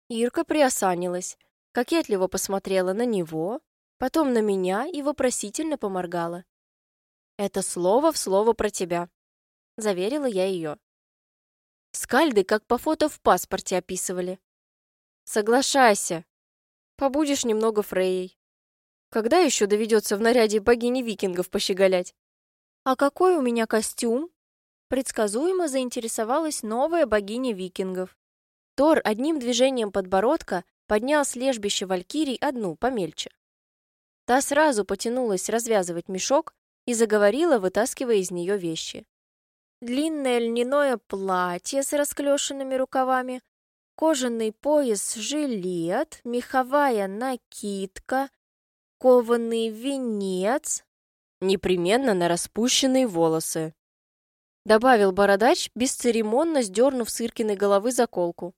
Ирка приосанилась, кокетливо посмотрела на него, потом на меня и вопросительно поморгала. «Это слово в слово про тебя», — заверила я ее. Скальды как по фото в паспорте описывали. Соглашайся. Побудешь немного Фрейей. Когда еще доведется в наряде богини викингов пощеголять? А какой у меня костюм? Предсказуемо заинтересовалась новая богиня викингов. Тор одним движением подбородка поднял с лежбища валькирий одну, помельче. Та сразу потянулась развязывать мешок и заговорила, вытаскивая из нее вещи. Длинное льняное платье с расклешенными рукавами, кожаный пояс-жилет, меховая накидка, кованый венец, непременно на распущенные волосы. Добавил бородач, бесцеремонно сдернув с Иркиной головы заколку.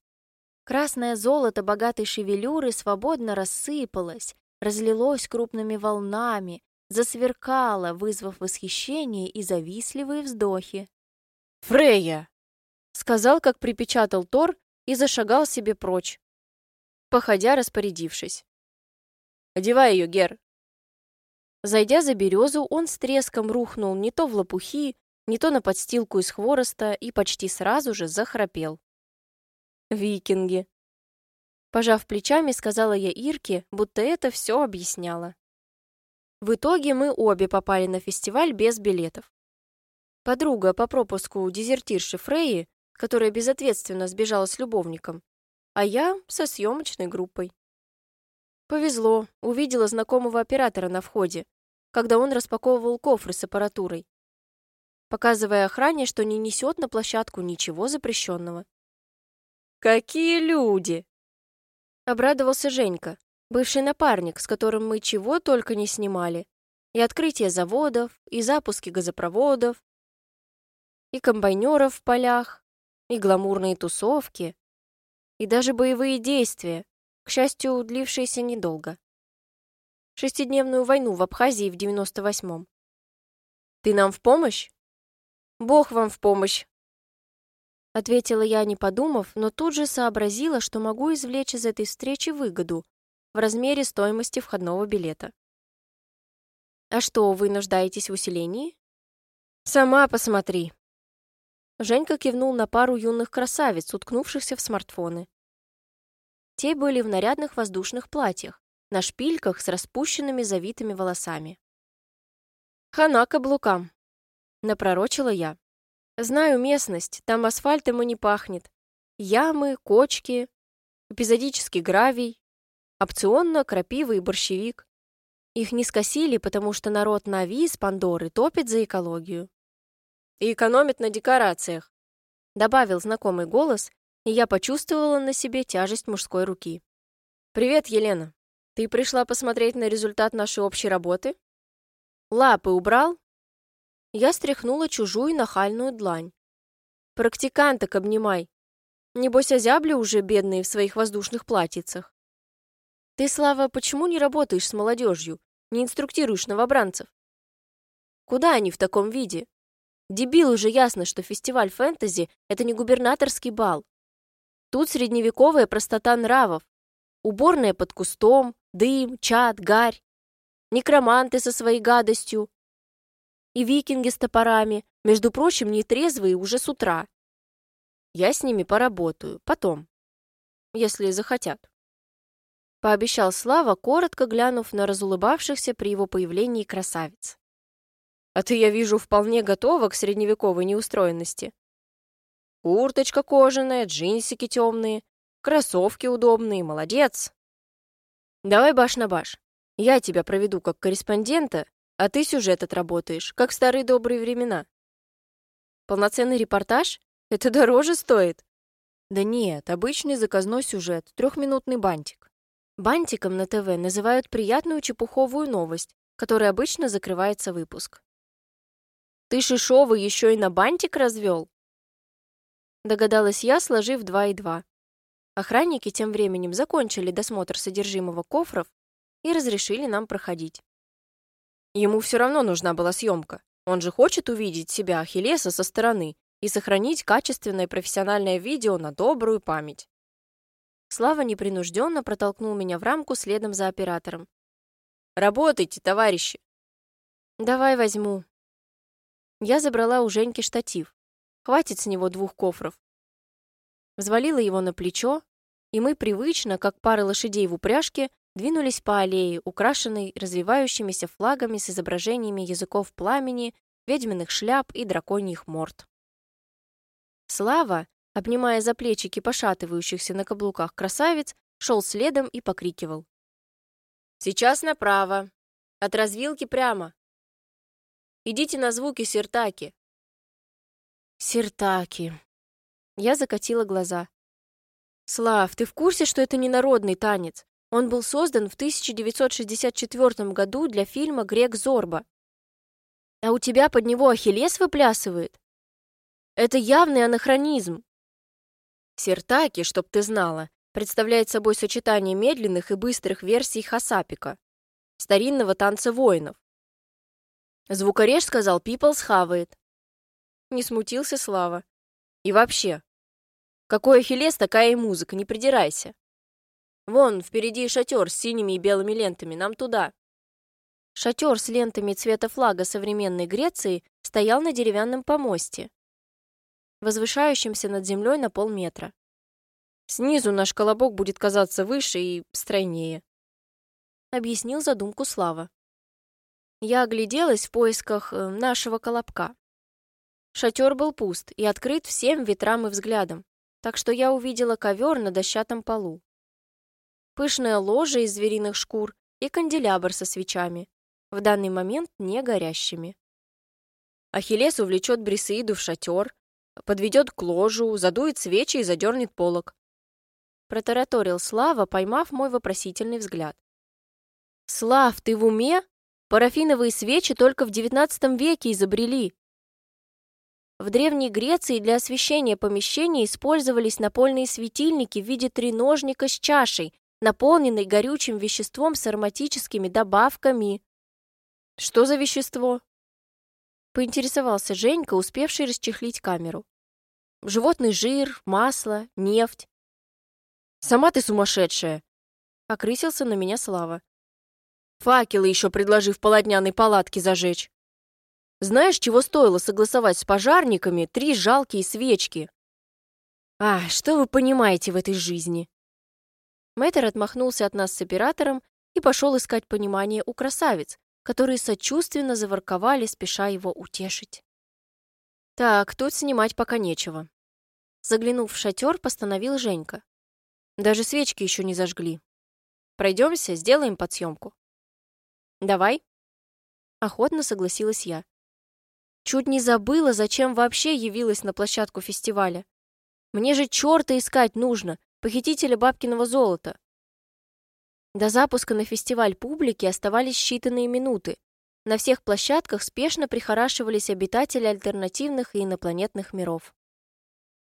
Красное золото богатой шевелюры свободно рассыпалось, разлилось крупными волнами, засверкало, вызвав восхищение и завистливые вздохи. «Фрея!» — сказал, как припечатал Тор, и зашагал себе прочь, походя распорядившись. «Одевай ее, Гер!» Зайдя за березу, он с треском рухнул не то в лопухи, не то на подстилку из хвороста и почти сразу же захрапел. «Викинги!» Пожав плечами, сказала я Ирке, будто это все объясняло. В итоге мы обе попали на фестиваль без билетов. Подруга по пропуску дезертирши Фрейи которая безответственно сбежала с любовником, а я со съемочной группой. Повезло, увидела знакомого оператора на входе, когда он распаковывал кофры с аппаратурой, показывая охране, что не несет на площадку ничего запрещенного. «Какие люди!» Обрадовался Женька, бывший напарник, с которым мы чего только не снимали. И открытие заводов, и запуски газопроводов, и комбайнеров в полях, и гламурные тусовки, и даже боевые действия, к счастью, длившиеся недолго. Шестидневную войну в Абхазии в 98-м. «Ты нам в помощь?» «Бог вам в помощь!» Ответила я, не подумав, но тут же сообразила, что могу извлечь из этой встречи выгоду в размере стоимости входного билета. «А что, вы нуждаетесь в усилении?» «Сама посмотри», Женька кивнул на пару юных красавиц, уткнувшихся в смартфоны. Те были в нарядных воздушных платьях, на шпильках с распущенными завитыми волосами. «Хана каблукам», — напророчила я. «Знаю местность, там асфальтом и не пахнет. Ямы, кочки, эпизодический гравий, опционно крапива и борщевик. Их не скосили, потому что народ на виз Пандоры топит за экологию и экономит на декорациях», добавил знакомый голос, и я почувствовала на себе тяжесть мужской руки. «Привет, Елена. Ты пришла посмотреть на результат нашей общей работы?» «Лапы убрал?» Я стряхнула чужую нахальную длань. «Практиканток обнимай. Небось, озябли уже бедные в своих воздушных платьицах. Ты, Слава, почему не работаешь с молодежью, не инструктируешь новобранцев? Куда они в таком виде? Дебилу же ясно, что фестиваль фэнтези — это не губернаторский бал. Тут средневековая простота нравов. уборная под кустом, дым, чад, гарь, некроманты со своей гадостью и викинги с топорами, между прочим, нетрезвые уже с утра. Я с ними поработаю, потом, если захотят. Пообещал Слава, коротко глянув на разулыбавшихся при его появлении красавиц. А ты, я вижу, вполне готова к средневековой неустроенности. Курточка кожаная, джинсики темные, кроссовки удобные, молодец. Давай баш на баш. Я тебя проведу как корреспондента, а ты сюжет отработаешь, как в старые добрые времена. Полноценный репортаж? Это дороже стоит? Да нет, обычный заказной сюжет, трехминутный бантик. Бантиком на ТВ называют приятную чепуховую новость, которой обычно закрывается выпуск. Ты Шишова еще и на бантик развел? Догадалась я, сложив два и два. Охранники тем временем закончили досмотр содержимого кофров и разрешили нам проходить. Ему все равно нужна была съемка. Он же хочет увидеть себя Ахиллеса со стороны и сохранить качественное профессиональное видео на добрую память. Слава непринужденно протолкнул меня в рамку следом за оператором. «Работайте, товарищи!» «Давай возьму», я забрала у Женьки штатив. Хватит с него двух кофров. Взвалила его на плечо, и мы привычно, как пара лошадей в упряжке, двинулись по аллее, украшенной развивающимися флагами с изображениями языков пламени, ведьминых шляп и драконьих морд. Слава, обнимая за плечики пошатывающихся на каблуках красавиц, шел следом и покрикивал. «Сейчас направо. От развилки прямо. Идите на звуки сиртаки. Сиртаки. Я закатила глаза. Слав, ты в курсе, что это не народный танец? Он был создан в 1964 году для фильма «Грек Зорба». А у тебя под него Ахиллес выплясывает? Это явный анахронизм. Сиртаки, чтоб ты знала, представляет собой сочетание медленных и быстрых версий хасапика, старинного танца воинов. Звукореж сказал, Пипл схавает. Не смутился Слава. И вообще, какой Ахиллес, такая и музыка, не придирайся. Вон, впереди шатер с синими и белыми лентами, нам туда. Шатер с лентами цвета флага современной Греции стоял на деревянном помосте, возвышающемся над землей на полметра. Снизу наш колобок будет казаться выше и стройнее, объяснил задумку Слава. Я огляделась в поисках э, нашего колобка. Шатер был пуст и открыт всем ветрам и взглядам, так что я увидела ковер на дощатом полу. Пышное ложе из звериных шкур и канделябр со свечами, в данный момент не горящими. Ахиллес увлечет Брисеиду в шатер, подведет к ложу, задует свечи и задернет полок. Протараторил Слава, поймав мой вопросительный взгляд. «Слав, ты в уме?» Парафиновые свечи только в XIX веке изобрели. В Древней Греции для освещения помещений использовались напольные светильники в виде треножника с чашей, наполненной горючим веществом с ароматическими добавками. Что за вещество? Поинтересовался Женька, успевший расчехлить камеру. Животный жир, масло, нефть. Сама ты сумасшедшая! Окрысился на меня Слава. Факелы еще предложи в полотняной палатке зажечь. Знаешь, чего стоило согласовать с пожарниками три жалкие свечки? А, что вы понимаете в этой жизни? Мэтр отмахнулся от нас с оператором и пошел искать понимание у красавиц, которые сочувственно заворковали, спеша его утешить. Так, тут снимать пока нечего. Заглянув в шатер, постановил Женька. Даже свечки еще не зажгли. Пройдемся, сделаем подсъемку. «Давай». Охотно согласилась я. Чуть не забыла, зачем вообще явилась на площадку фестиваля. Мне же черта искать нужно, похитителя бабкиного золота. До запуска на фестиваль публики оставались считанные минуты. На всех площадках спешно прихорашивались обитатели альтернативных и инопланетных миров.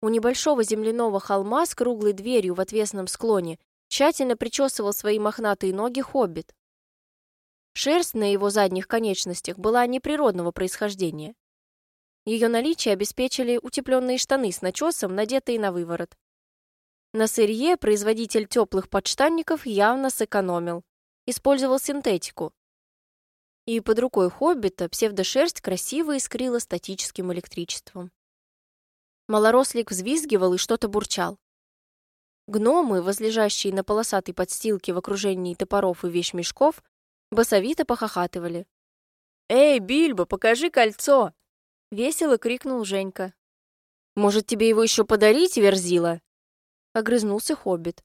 У небольшого земляного холма с круглой дверью в отвесном склоне тщательно причесывал свои мохнатые ноги хоббит. Шерсть на его задних конечностях была неприродного происхождения. Ее наличие обеспечили утепленные штаны с начесом, надетые на выворот. На сырье производитель теплых подштанников явно сэкономил. Использовал синтетику. И под рукой хоббита псевдошерсть красиво искрила статическим электричеством. Малорослик взвизгивал и что-то бурчал. Гномы, возлежащие на полосатой подстилке в окружении топоров и вещмешков, басовито похохатывали. «Эй, Бильбо, покажи кольцо!» — весело крикнул Женька. «Может, тебе его еще подарить, Верзила?» — огрызнулся Хоббит,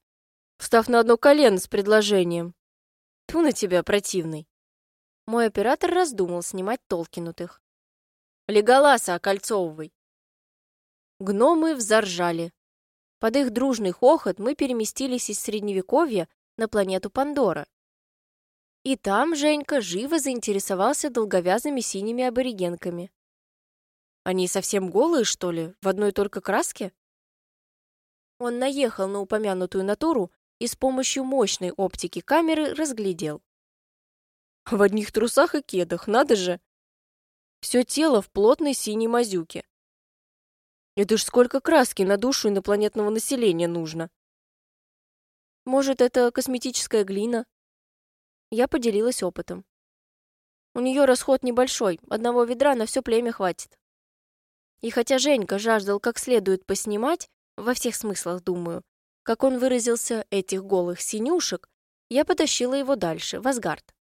встав на одно колено с предложением. «Ту на тебя, противный!» Мой оператор раздумал снимать толкинутых. «Леголаса окольцовывай!» Гномы взоржали. Под их дружный хохот мы переместились из Средневековья на планету Пандора. И там Женька живо заинтересовался долговязыми синими аборигенками. Они совсем голые, что ли, в одной только краске? Он наехал на упомянутую натуру и с помощью мощной оптики камеры разглядел. В одних трусах и кедах, надо же! Все тело в плотной синей мазюке. Это ж сколько краски на душу инопланетного населения нужно. Может, это косметическая глина? Я поделилась опытом. У нее расход небольшой, одного ведра на все племя хватит. И хотя Женька жаждал как следует поснимать, во всех смыслах думаю, как он выразился, этих голых синюшек, я потащила его дальше, в Асгард.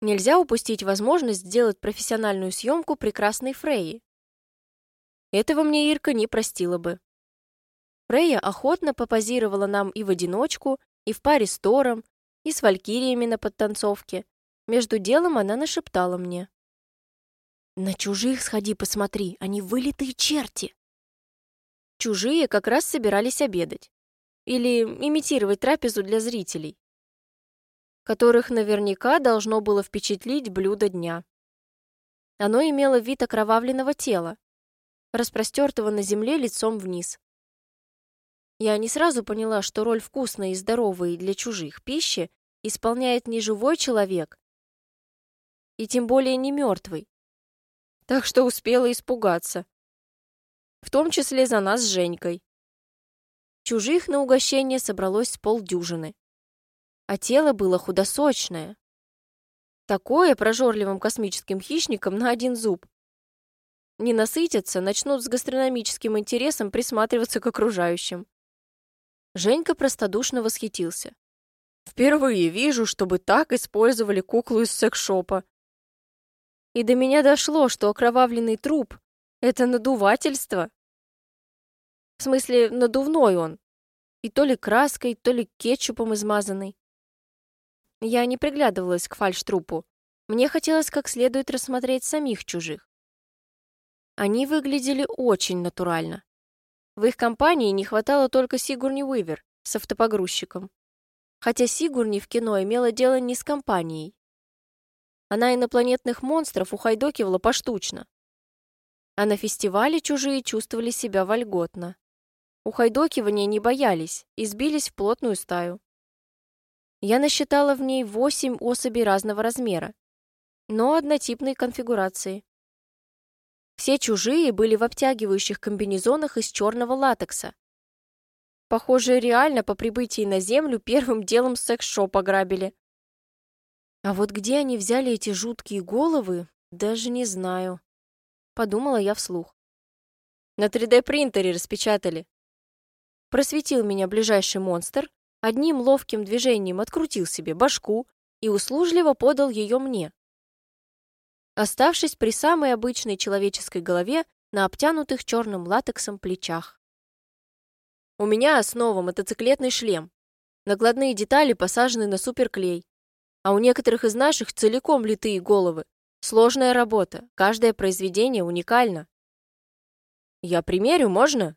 Нельзя упустить возможность сделать профессиональную съемку прекрасной Фрейи, этого мне Ирка не простила бы. Фрейя охотно попозировала нам и в одиночку, и в паре с Тором, и с валькириями на подтанцовке. Между делом она нашептала мне. «На чужих сходи посмотри, они вылитые черти!» Чужие как раз собирались обедать. Или имитировать трапезу для зрителей, которых наверняка должно было впечатлить блюдо дня. Оно имело вид окровавленного тела, распростертого на земле лицом вниз. Я не сразу поняла, что роль вкусной и здоровой для чужих пищи исполняет не живой человек, и тем более не мертвый. Так что успела испугаться. В том числе за нас с Женькой. Чужих на угощение собралось с полдюжины. А тело было худосочное. Такое прожорливым космическим хищникам на один зуб. Не насытятся, начнут с гастрономическим интересом присматриваться к окружающим. Женька простодушно восхитился. «Впервые вижу, чтобы так использовали куклу из секс-шопа». И до меня дошло, что окровавленный труп — это надувательство. В смысле, надувной он. И то ли краской, то ли кетчупом измазанный. Я не приглядывалась к фальштрупу. Мне хотелось как следует рассмотреть самих чужих. Они выглядели очень натурально. В их компании не хватало только Сигурни Уивер с автопогрузчиком. Хотя Сигурни в кино имела дело не с компанией. Она инопланетных монстров ухайдокивала поштучно. А на фестивале чужие чувствовали себя вольготно. Ухайдокивания не боялись и сбились в плотную стаю. Я насчитала в ней восемь особей разного размера, но однотипной конфигурации. Все чужие были в обтягивающих комбинезонах из черного латекса. Похоже, реально по прибытии на Землю первым делом секс-шоп ограбили. А вот где они взяли эти жуткие головы, даже не знаю. Подумала я вслух. На 3D-принтере распечатали. Просветил меня ближайший монстр, одним ловким движением открутил себе башку и услужливо подал ее мне оставшись при самой обычной человеческой голове на обтянутых черным латексом плечах. У меня основа мотоциклетный шлем. Накладные детали посажены на суперклей. А у некоторых из наших целиком литые головы. Сложная работа, каждое произведение уникально. Я примерю, можно?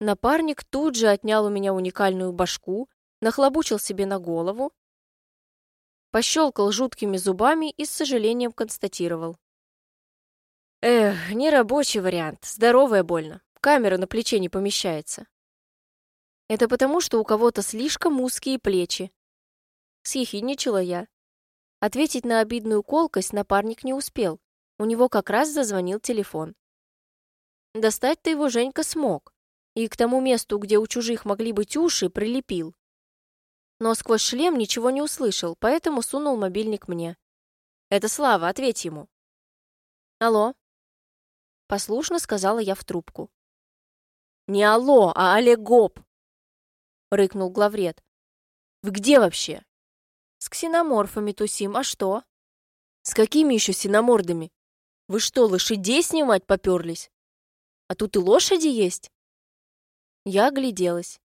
Напарник тут же отнял у меня уникальную башку, нахлобучил себе на голову, пощелкал жуткими зубами и с сожалением констатировал. Эх, нерабочий вариант, здоровая больно. Камера на плече не помещается. Это потому, что у кого-то слишком узкие плечи. Съехидничала я. Ответить на обидную колкость напарник не успел. У него как раз зазвонил телефон. Достать-то его Женька смог. и к тому месту, где у чужих могли быть уши, прилепил. Но сквозь шлем ничего не услышал, поэтому сунул мобильник мне. «Это Слава, ответь ему». «Алло?» Послушно сказала я в трубку. «Не алло, а Олегоп!» — рыкнул главред. «Вы где вообще?» «С ксеноморфами тусим, а что?» «С какими еще синомордами? Вы что, лошадей снимать поперлись? А тут и лошади есть?» Я огляделась.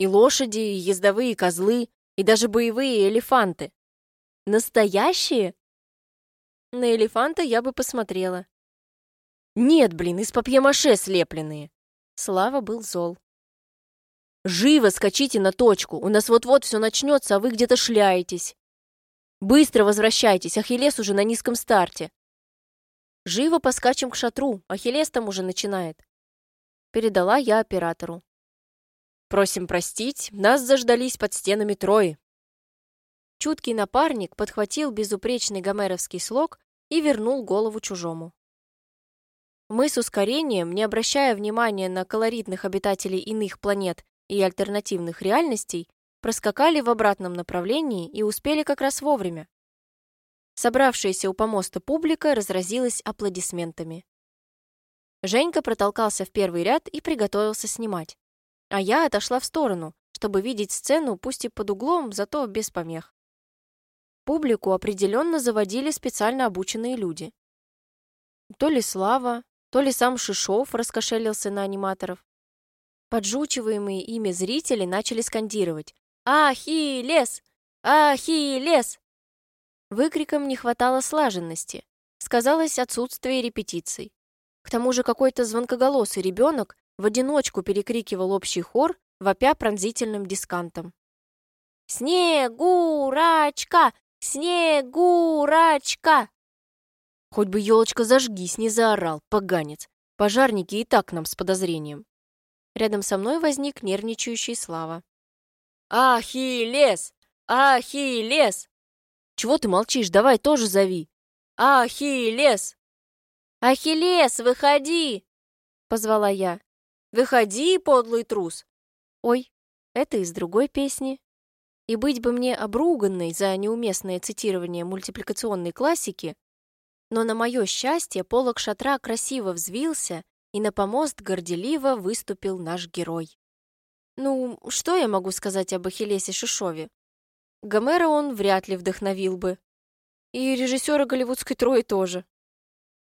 И лошади, и ездовые козлы, и даже боевые элефанты. Настоящие? На элефанта я бы посмотрела. Нет, блин, из папье-маше слепленные. Слава был зол. «Живо скачите на точку! У нас вот-вот все начнется, а вы где-то шляетесь! Быстро возвращайтесь, Ахиллес уже на низком старте!» «Живо поскачем к шатру, Ахиллес там уже начинает!» Передала я оператору. «Просим простить, нас заждались под стенами Трои!» Чуткий напарник подхватил безупречный гомеровский слог и вернул голову чужому. Мы с ускорением, не обращая внимания на колоритных обитателей иных планет и альтернативных реальностей проскакали в обратном направлении и успели как раз вовремя. Собравшаяся у помоста публика разразилась аплодисментами. Женька протолкался в первый ряд и приготовился снимать. А я отошла в сторону, чтобы видеть сцену, пусть и под углом, зато без помех. Публику определенно заводили специально обученные люди. То ли Слава, то ли сам Шишов раскошелился на аниматоров. Поджучиваемые ими зрители начали скандировать «Ахиллес! Ахиллес!». Выкрикам не хватало слаженности. Сказалось отсутствие репетиций. К тому же какой-то звонкоголосый ребенок в одиночку перекрикивал общий хор, вопя пронзительным дискантом. «Снегурачка! Снегурачка!» Хоть бы елочка зажгись, не заорал, поганец. Пожарники и так нам с подозрением. Рядом со мной возник нервничающий Слава. «Ахиллес! Ахиллес! Чего ты молчишь? Давай тоже зови! Ахиллес!» «Ахиллес, выходи!» — позвала я. «Выходи, подлый трус!» Ой, это из другой песни. И быть бы мне обруганной за неуместное цитирование мультипликационной классики, но на мое счастье полог шатра красиво взвился и на помост горделиво выступил наш герой. Ну, что я могу сказать об Ахиллесе Шишове? Гомера он вряд ли вдохновил бы. И режиссера голливудской трои тоже.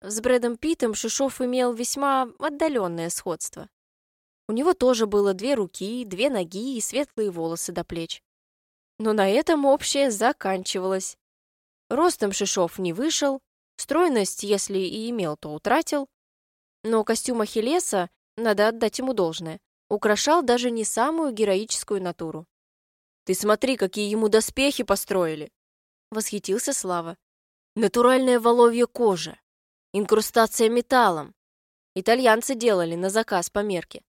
С Брэдом Питтом Шишов имел весьма отдаленное сходство. У него тоже было две руки, две ноги и светлые волосы до плеч. Но на этом общее заканчивалось. Ростом Шишов не вышел, стройность, если и имел, то утратил, но костюм Ахиллеса, надо отдать ему должное, украшал даже не самую героическую натуру. «Ты смотри, какие ему доспехи построили!» — восхитился Слава. «Натуральная воловья кожа, инкрустация металлом. Итальянцы делали на заказ по мерке.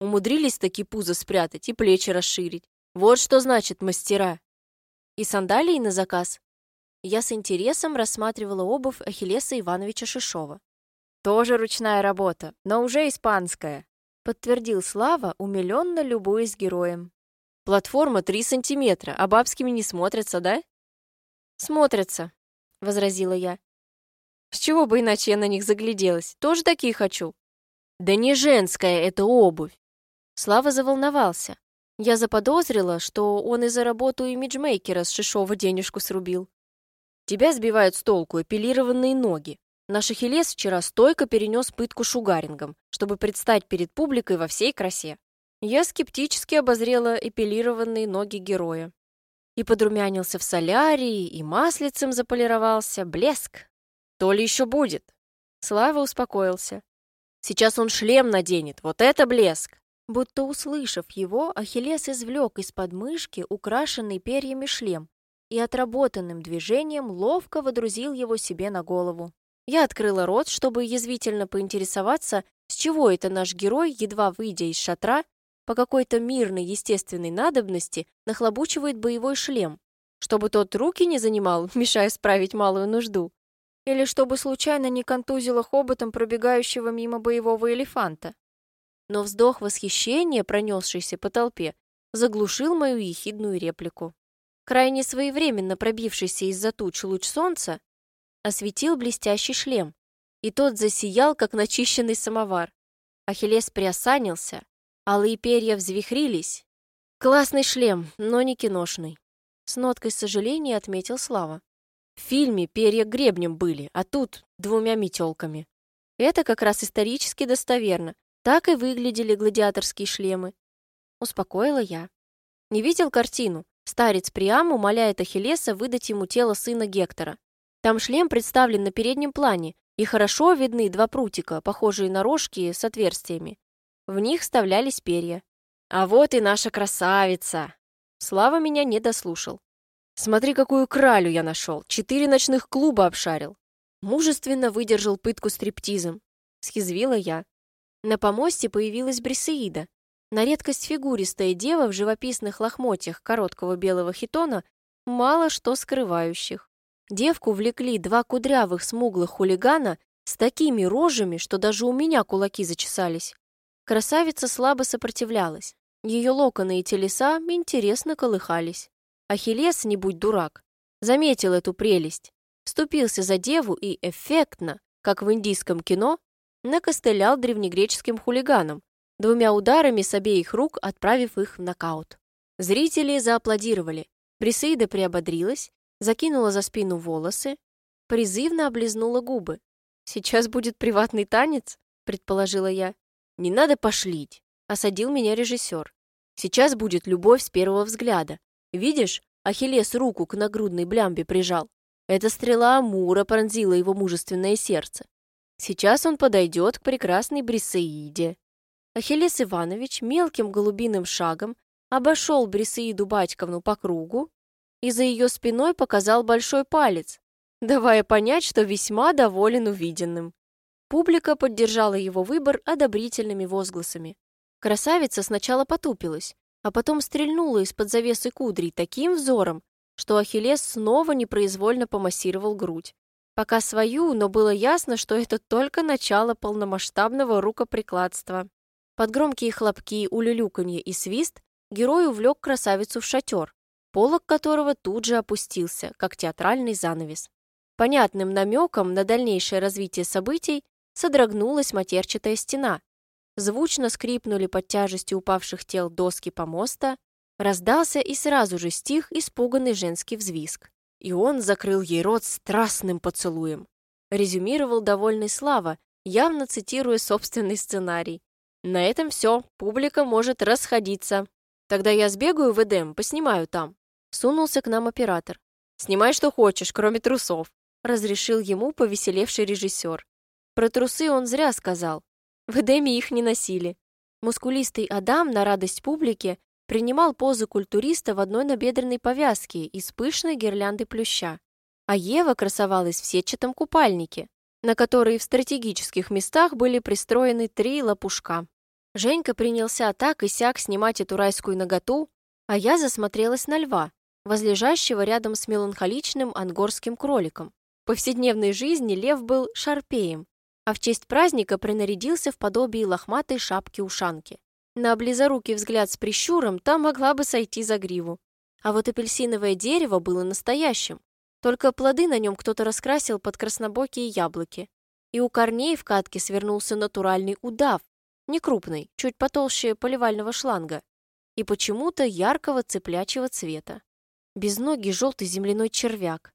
Умудрились таки пузо спрятать и плечи расширить. Вот что значит мастера. И сандалии на заказ. Я с интересом рассматривала обувь Ахиллеса Ивановича Шишова. «Тоже ручная работа, но уже испанская», подтвердил Слава, умиленно любуясь героем. «Платформа три сантиметра, а бабскими не смотрятся, да?» «Смотрятся», — возразила я. «С чего бы иначе я на них загляделась? Тоже такие хочу». «Да не женская это обувь!» Слава заволновался. Я заподозрила, что он и за работу имиджмейкера с Шишова денежку срубил. Тебя сбивают с толку эпилированные ноги. Наш Ахиллес вчера стойко перенес пытку шугарингом, чтобы предстать перед публикой во всей красе. Я скептически обозрела эпилированные ноги героя. И подрумянился в солярии, и маслицем заполировался. Блеск. То ли еще будет. Слава успокоился. Сейчас он шлем наденет. Вот это блеск. Будто услышав его, Ахиллес извлек из подмышки украшенный перьями шлем и отработанным движением ловко водрузил его себе на голову. Я открыла рот, чтобы язвительно поинтересоваться, с чего это наш герой, едва выйдя из шатра, по какой-то мирной естественной надобности нахлобучивает боевой шлем, чтобы тот руки не занимал, мешая справить малую нужду, или чтобы случайно не контузило хоботом пробегающего мимо боевого элефанта. Но вздох восхищения, пронесшийся по толпе, заглушил мою ехидную реплику. Крайне своевременно пробившийся из-за туч луч солнца осветил блестящий шлем, и тот засиял, как начищенный самовар. Ахиллес приосанился, алые перья взвихрились. Классный шлем, но не киношный. С ноткой сожаления отметил Слава. В фильме перья гребнем были, а тут двумя метелками. Это как раз исторически достоверно. Так и выглядели гладиаторские шлемы. Успокоила я. Не видел картину? Старец Приам умоляет Ахиллеса выдать ему тело сына Гектора. Там шлем представлен на переднем плане, и хорошо видны два прутика, похожие на рожки с отверстиями. В них вставлялись перья. А вот и наша красавица! Слава меня не дослушал. Смотри, какую кралю я нашел. Четыре ночных клуба обшарил. Мужественно выдержал пытку стриптизом. Схизвила я. На помосте появилась Брисеида. На редкость фигуристая дева в живописных лохмотьях короткого белого хитона, мало что скрывающих. Девку влекли два кудрявых смуглых хулигана с такими рожами, что даже у меня кулаки зачесались. Красавица слабо сопротивлялась. Ее локоны и телеса интересно колыхались. Ахиллес, не будь дурак, заметил эту прелесть, вступился за деву и эффектно, как в индийском кино, накостылял древнегреческим хулиганам, двумя ударами с обеих рук отправив их в нокаут. Зрители зааплодировали. Брисейда приободрилась, закинула за спину волосы, призывно облизнула губы. «Сейчас будет приватный танец?» — предположила я. «Не надо пошлить», — осадил меня режиссер. «Сейчас будет любовь с первого взгляда. Видишь, Ахиллес руку к нагрудной блямбе прижал. Эта стрела Амура пронзила его мужественное сердце. Сейчас он подойдет к прекрасной Брисеиде». Ахиллес Иванович мелким голубиным шагом обошел Брисеиду Батьковну по кругу, и за ее спиной показал большой палец, давая понять, что весьма доволен увиденным. Публика поддержала его выбор одобрительными возгласами. Красавица сначала потупилась, а потом стрельнула из-под завесы кудрей таким взором, что Ахиллес снова непроизвольно помассировал грудь. Пока свою, но было ясно, что это только начало полномасштабного рукоприкладства. Под громкие хлопки, улюлюканье и свист герой увлек красавицу в шатер, полог которого тут же опустился, как театральный занавес. Понятным намеком на дальнейшее развитие событий содрогнулась матерчатая стена. Звучно скрипнули под тяжестью упавших тел доски помоста, раздался и сразу же стих испуганный женский взвизг. И он закрыл ей рот страстным поцелуем. Резюмировал довольный Слава, явно цитируя собственный сценарий. На этом все, публика может расходиться. Тогда я сбегаю в Эдем, поснимаю там. Сунулся к нам оператор. «Снимай, что хочешь, кроме трусов», — разрешил ему повеселевший режиссер. Про трусы он зря сказал. В Эдеме их не носили. Мускулистый Адам, на радость публики, принимал позу культуриста в одной набедренной повязке из пышной гирлянды плюща. А Ева красовалась в сетчатом купальнике, на который в стратегических местах были пристроены три лопушка. Женька принялся так и сяк снимать эту райскую наготу, а я засмотрелась на льва, возлежащего рядом с меланхоличным ангорским кроликом. В повседневной жизни лев был шарпеем, а в честь праздника принарядился в подобии лохматой шапки-ушанки. На близорукий взгляд с прищуром та могла бы сойти за гриву. А вот апельсиновое дерево было настоящим, только плоды на нем кто-то раскрасил под краснобокие яблоки. И у корней в катке свернулся натуральный удав, не крупный, чуть потолще поливального шланга, и почему-то яркого цыплячьего цвета безногий желтый земляной червяк.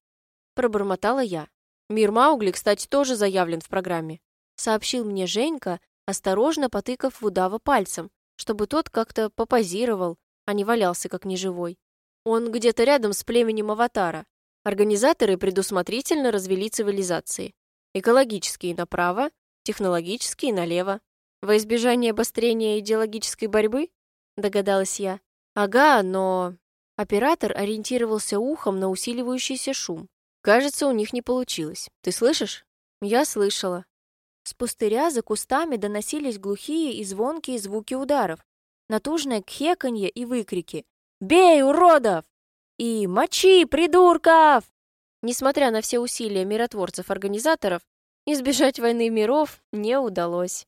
Пробормотала я. Мир Маугли, кстати, тоже заявлен в программе. Сообщил мне Женька, осторожно потыкав в удава пальцем, чтобы тот как-то попозировал, а не валялся как неживой. Он где-то рядом с племенем Аватара. Организаторы предусмотрительно развели цивилизации. Экологические направо, технологические налево. Во избежание обострения идеологической борьбы? Догадалась я. Ага, но Оператор ориентировался ухом на усиливающийся шум. Кажется, у них не получилось. Ты слышишь? Я слышала. С пустыря за кустами доносились глухие и звонкие звуки ударов, натужное кхеканье и выкрики «Бей, уродов!» и «Мочи, придурков!». Несмотря на все усилия миротворцев-организаторов, избежать войны миров не удалось.